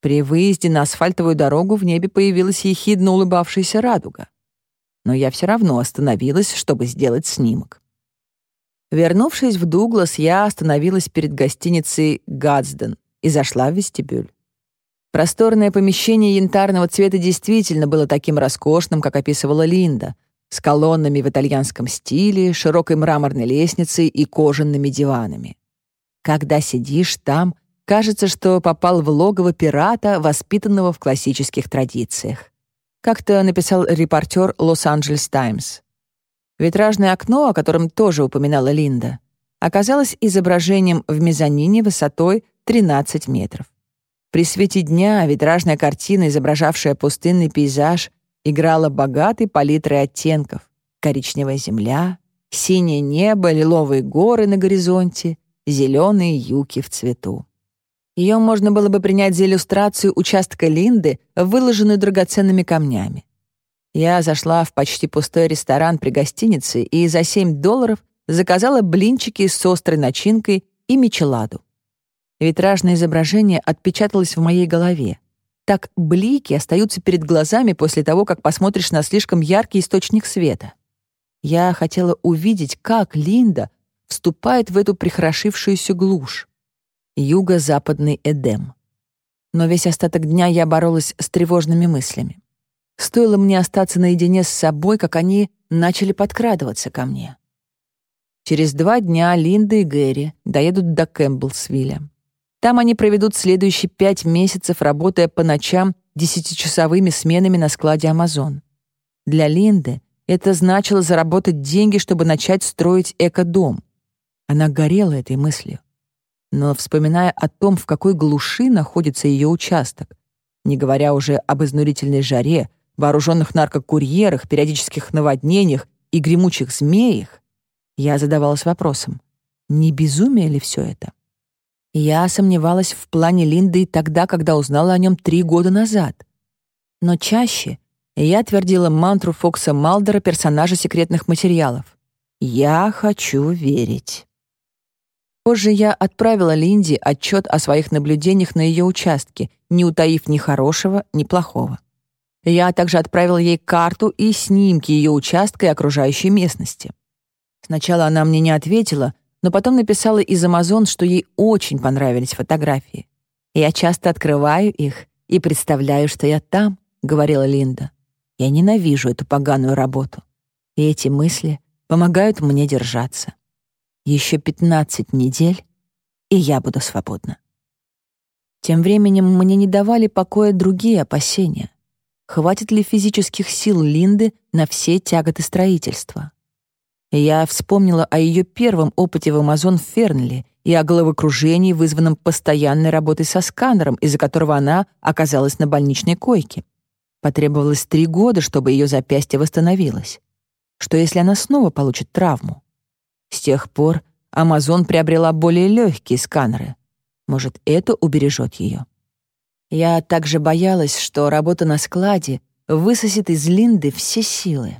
При выезде на асфальтовую дорогу в небе появилась ехидно улыбавшаяся радуга. Но я все равно остановилась, чтобы сделать снимок. Вернувшись в Дуглас, я остановилась перед гостиницей «Гадсден» и зашла в вестибюль. Просторное помещение янтарного цвета действительно было таким роскошным, как описывала Линда — с колоннами в итальянском стиле, широкой мраморной лестницей и кожаными диванами. Когда сидишь там, кажется, что попал в логово пирата, воспитанного в классических традициях. Как-то написал репортер «Лос-Анджелес Таймс». Витражное окно, о котором тоже упоминала Линда, оказалось изображением в мезонине высотой 13 метров. При свете дня витражная картина, изображавшая пустынный пейзаж, играла богатой палитрой оттенков. Коричневая земля, синее небо, лиловые горы на горизонте, зеленые юки в цвету. Ее можно было бы принять за иллюстрацию участка Линды, выложенную драгоценными камнями. Я зашла в почти пустой ресторан при гостинице и за 7 долларов заказала блинчики с острой начинкой и мичеладу. Витражное изображение отпечаталось в моей голове. Так блики остаются перед глазами после того, как посмотришь на слишком яркий источник света. Я хотела увидеть, как Линда вступает в эту прихорошившуюся глушь. Юго-западный Эдем. Но весь остаток дня я боролась с тревожными мыслями. Стоило мне остаться наедине с собой, как они начали подкрадываться ко мне. Через два дня Линда и Гэри доедут до Кэмпбеллсвилля. Там они проведут следующие пять месяцев, работая по ночам десятичасовыми сменами на складе «Амазон». Для Линды это значило заработать деньги, чтобы начать строить эко-дом. Она горела этой мыслью. Но, вспоминая о том, в какой глуши находится ее участок, не говоря уже об изнурительной жаре, вооруженных наркокурьерах, периодических наводнениях и гремучих змеях, я задавалась вопросом, не безумие ли все это? Я сомневалась в плане Линды тогда, когда узнала о нем три года назад. Но чаще я твердила мантру Фокса Малдера, персонажа секретных материалов. «Я хочу верить». Позже я отправила Линде отчет о своих наблюдениях на ее участке, не утаив ни хорошего, ни плохого. Я также отправила ей карту и снимки ее участка и окружающей местности. Сначала она мне не ответила, но потом написала из Амазон, что ей очень понравились фотографии. «Я часто открываю их и представляю, что я там», — говорила Линда. «Я ненавижу эту поганую работу. И эти мысли помогают мне держаться. Еще 15 недель, и я буду свободна». Тем временем мне не давали покоя другие опасения. Хватит ли физических сил Линды на все тяготы строительства? Я вспомнила о ее первом опыте в Амазон Фернли и о головокружении, вызванном постоянной работой со сканером, из-за которого она оказалась на больничной койке. Потребовалось три года, чтобы ее запястье восстановилось. Что если она снова получит травму? С тех пор Амазон приобрела более легкие сканеры. Может, это убережет ее? Я также боялась, что работа на складе высосет из Линды все силы.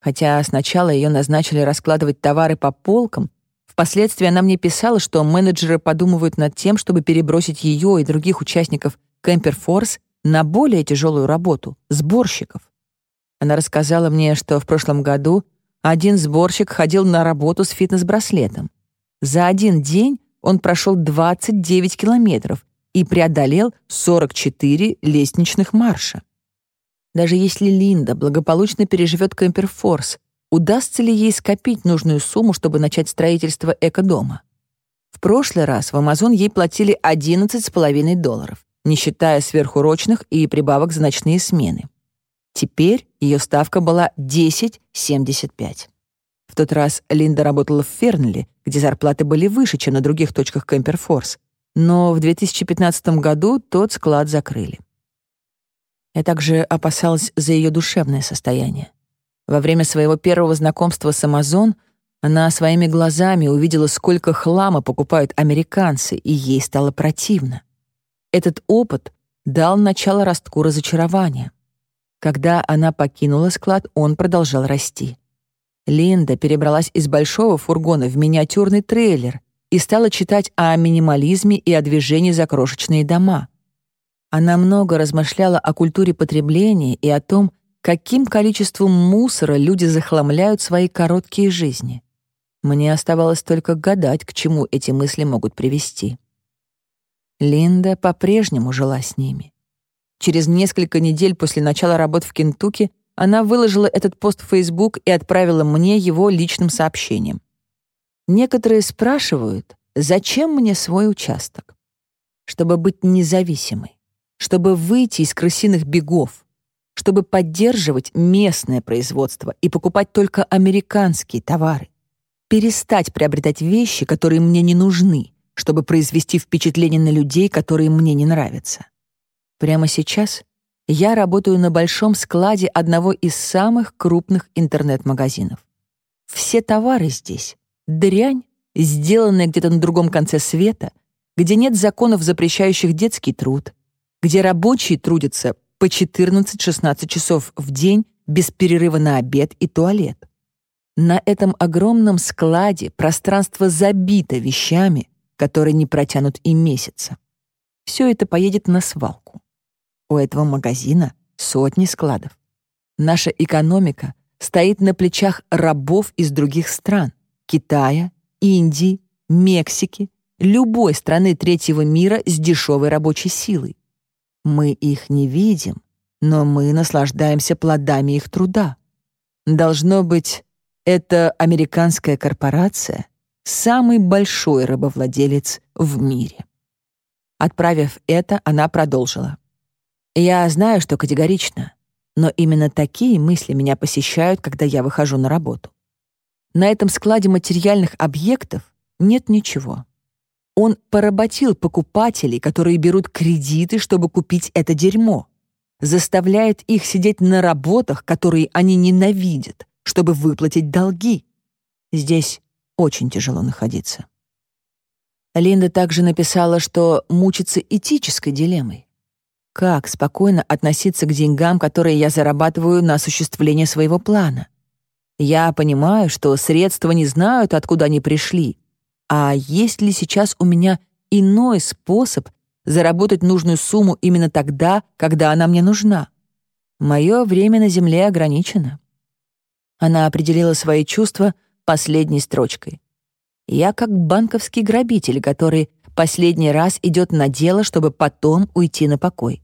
Хотя сначала ее назначили раскладывать товары по полкам, впоследствии она мне писала, что менеджеры подумывают над тем, чтобы перебросить ее и других участников Кемперфорс на более тяжелую работу — сборщиков. Она рассказала мне, что в прошлом году один сборщик ходил на работу с фитнес-браслетом. За один день он прошел 29 километров, и преодолел 44 лестничных марша. Даже если Линда благополучно переживет Кемперфорс, удастся ли ей скопить нужную сумму, чтобы начать строительство экодома? В прошлый раз в Амазон ей платили 11,5 долларов, не считая сверхурочных и прибавок за ночные смены. Теперь ее ставка была 10,75. В тот раз Линда работала в Фернли, где зарплаты были выше, чем на других точках Кемперфорс, но в 2015 году тот склад закрыли. Я также опасалась за ее душевное состояние. Во время своего первого знакомства с Амазон она своими глазами увидела, сколько хлама покупают американцы, и ей стало противно. Этот опыт дал начало ростку разочарования. Когда она покинула склад, он продолжал расти. Линда перебралась из большого фургона в миниатюрный трейлер и стала читать о минимализме и о движении за крошечные дома. Она много размышляла о культуре потребления и о том, каким количеством мусора люди захламляют свои короткие жизни. Мне оставалось только гадать, к чему эти мысли могут привести. Линда по-прежнему жила с ними. Через несколько недель после начала работ в Кентукки она выложила этот пост в Facebook и отправила мне его личным сообщением. Некоторые спрашивают, зачем мне свой участок? Чтобы быть независимой, чтобы выйти из крысиных бегов, чтобы поддерживать местное производство и покупать только американские товары, перестать приобретать вещи, которые мне не нужны, чтобы произвести впечатление на людей, которые мне не нравятся. Прямо сейчас я работаю на большом складе одного из самых крупных интернет-магазинов. Все товары здесь — дрянь, сделанная где-то на другом конце света, где нет законов, запрещающих детский труд, где рабочие трудятся по 14-16 часов в день без перерыва на обед и туалет. На этом огромном складе пространство забито вещами, которые не протянут и месяца. Все это поедет на свалку. У этого магазина сотни складов. Наша экономика стоит на плечах рабов из других стран — Китая, Индии, Мексики, любой страны третьего мира с дешевой рабочей силой. Мы их не видим, но мы наслаждаемся плодами их труда. Должно быть, это американская корпорация — самый большой рабовладелец в мире. Отправив это, она продолжила. Я знаю, что категорично, но именно такие мысли меня посещают, когда я выхожу на работу. На этом складе материальных объектов нет ничего. Он поработил покупателей, которые берут кредиты, чтобы купить это дерьмо. Заставляет их сидеть на работах, которые они ненавидят, чтобы выплатить долги. Здесь очень тяжело находиться. Линда также написала, что мучится этической дилеммой. Как спокойно относиться к деньгам, которые я зарабатываю на осуществление своего плана? Я понимаю, что средства не знают, откуда они пришли. А есть ли сейчас у меня иной способ заработать нужную сумму именно тогда, когда она мне нужна? Мое время на Земле ограничено. Она определила свои чувства последней строчкой. Я как банковский грабитель, который последний раз идет на дело, чтобы потом уйти на покой.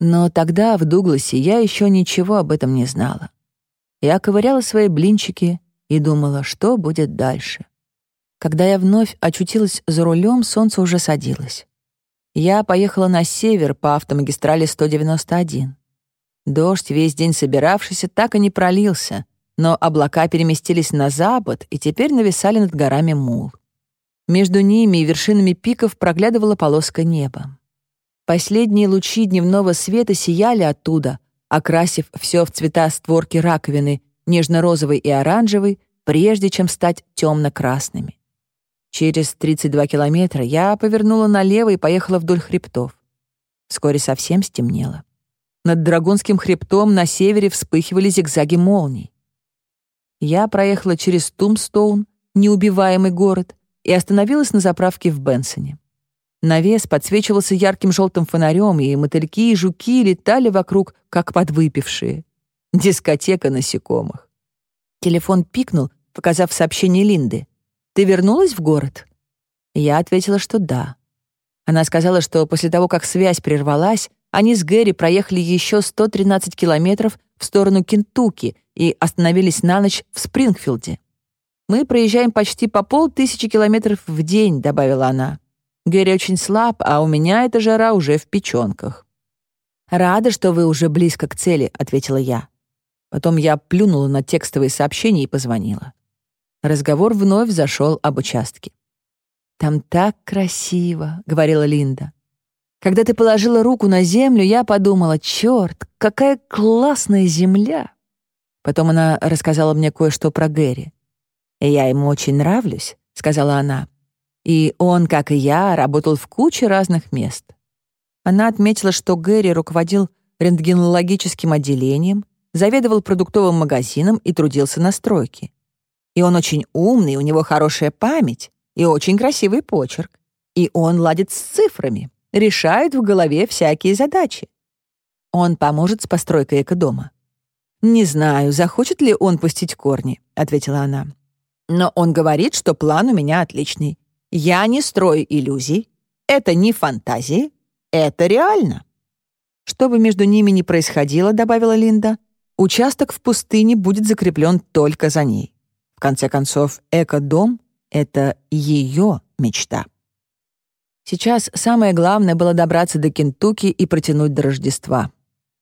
Но тогда в Дугласе я еще ничего об этом не знала. Я ковыряла свои блинчики и думала, что будет дальше. Когда я вновь очутилась за рулем, солнце уже садилось. Я поехала на север по автомагистрали 191. Дождь, весь день собиравшийся, так и не пролился, но облака переместились на запад и теперь нависали над горами Мул. Между ними и вершинами пиков проглядывала полоска неба. Последние лучи дневного света сияли оттуда, окрасив все в цвета створки раковины, нежно-розовый и оранжевый, прежде чем стать темно-красными. Через 32 километра я повернула налево и поехала вдоль хребтов. Вскоре совсем стемнело. Над Драгунским хребтом на севере вспыхивали зигзаги молний. Я проехала через Тумстоун, неубиваемый город, и остановилась на заправке в Бенсоне. Навес подсвечивался ярким желтым фонарем, и мотыльки и жуки летали вокруг, как подвыпившие. Дискотека насекомых. Телефон пикнул, показав сообщение Линды. «Ты вернулась в город?» Я ответила, что да. Она сказала, что после того, как связь прервалась, они с Гэри проехали еще 113 километров в сторону Кентукки и остановились на ночь в Спрингфилде. «Мы проезжаем почти по полтысячи километров в день», — добавила она. «Гэри очень слаб, а у меня эта жара уже в печенках». «Рада, что вы уже близко к цели», — ответила я. Потом я плюнула на текстовые сообщения и позвонила. Разговор вновь зашел об участке. «Там так красиво», — говорила Линда. Когда ты положила руку на землю, я подумала, черт, какая классная земля. Потом она рассказала мне кое-что про Гэри. «Я ему очень нравлюсь», — сказала она. «И он, как и я, работал в куче разных мест». Она отметила, что Гэри руководил рентгенологическим отделением, заведовал продуктовым магазином и трудился на стройке. И он очень умный, у него хорошая память и очень красивый почерк. И он ладит с цифрами решает в голове всякие задачи. Он поможет с постройкой экодома. «Не знаю, захочет ли он пустить корни», — ответила она. «Но он говорит, что план у меня отличный. Я не строю иллюзий. Это не фантазии. Это реально». «Что бы между ними ни происходило», — добавила Линда, «участок в пустыне будет закреплен только за ней. В конце концов, экодом — это ее мечта». Сейчас самое главное было добраться до Кентукки и протянуть до Рождества.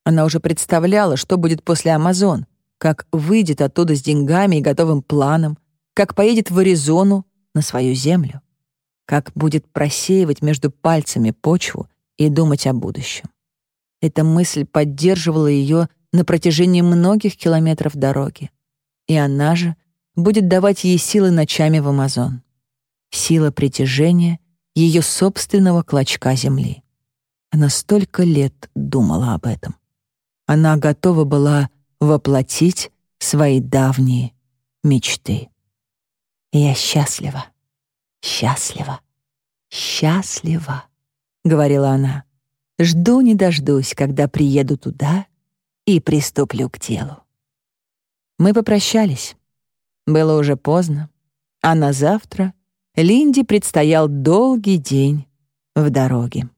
Она уже представляла, что будет после Амазон, как выйдет оттуда с деньгами и готовым планом, как поедет в Аризону на свою землю, как будет просеивать между пальцами почву и думать о будущем. Эта мысль поддерживала ее на протяжении многих километров дороги. И она же будет давать ей силы ночами в Амазон. Сила притяжения ее собственного клочка земли. Она столько лет думала об этом. Она готова была воплотить свои давние мечты. «Я счастлива, счастлива, счастлива», — говорила она. «Жду не дождусь, когда приеду туда и приступлю к делу». Мы попрощались. Было уже поздно, а на завтра Линде предстоял долгий день в дороге.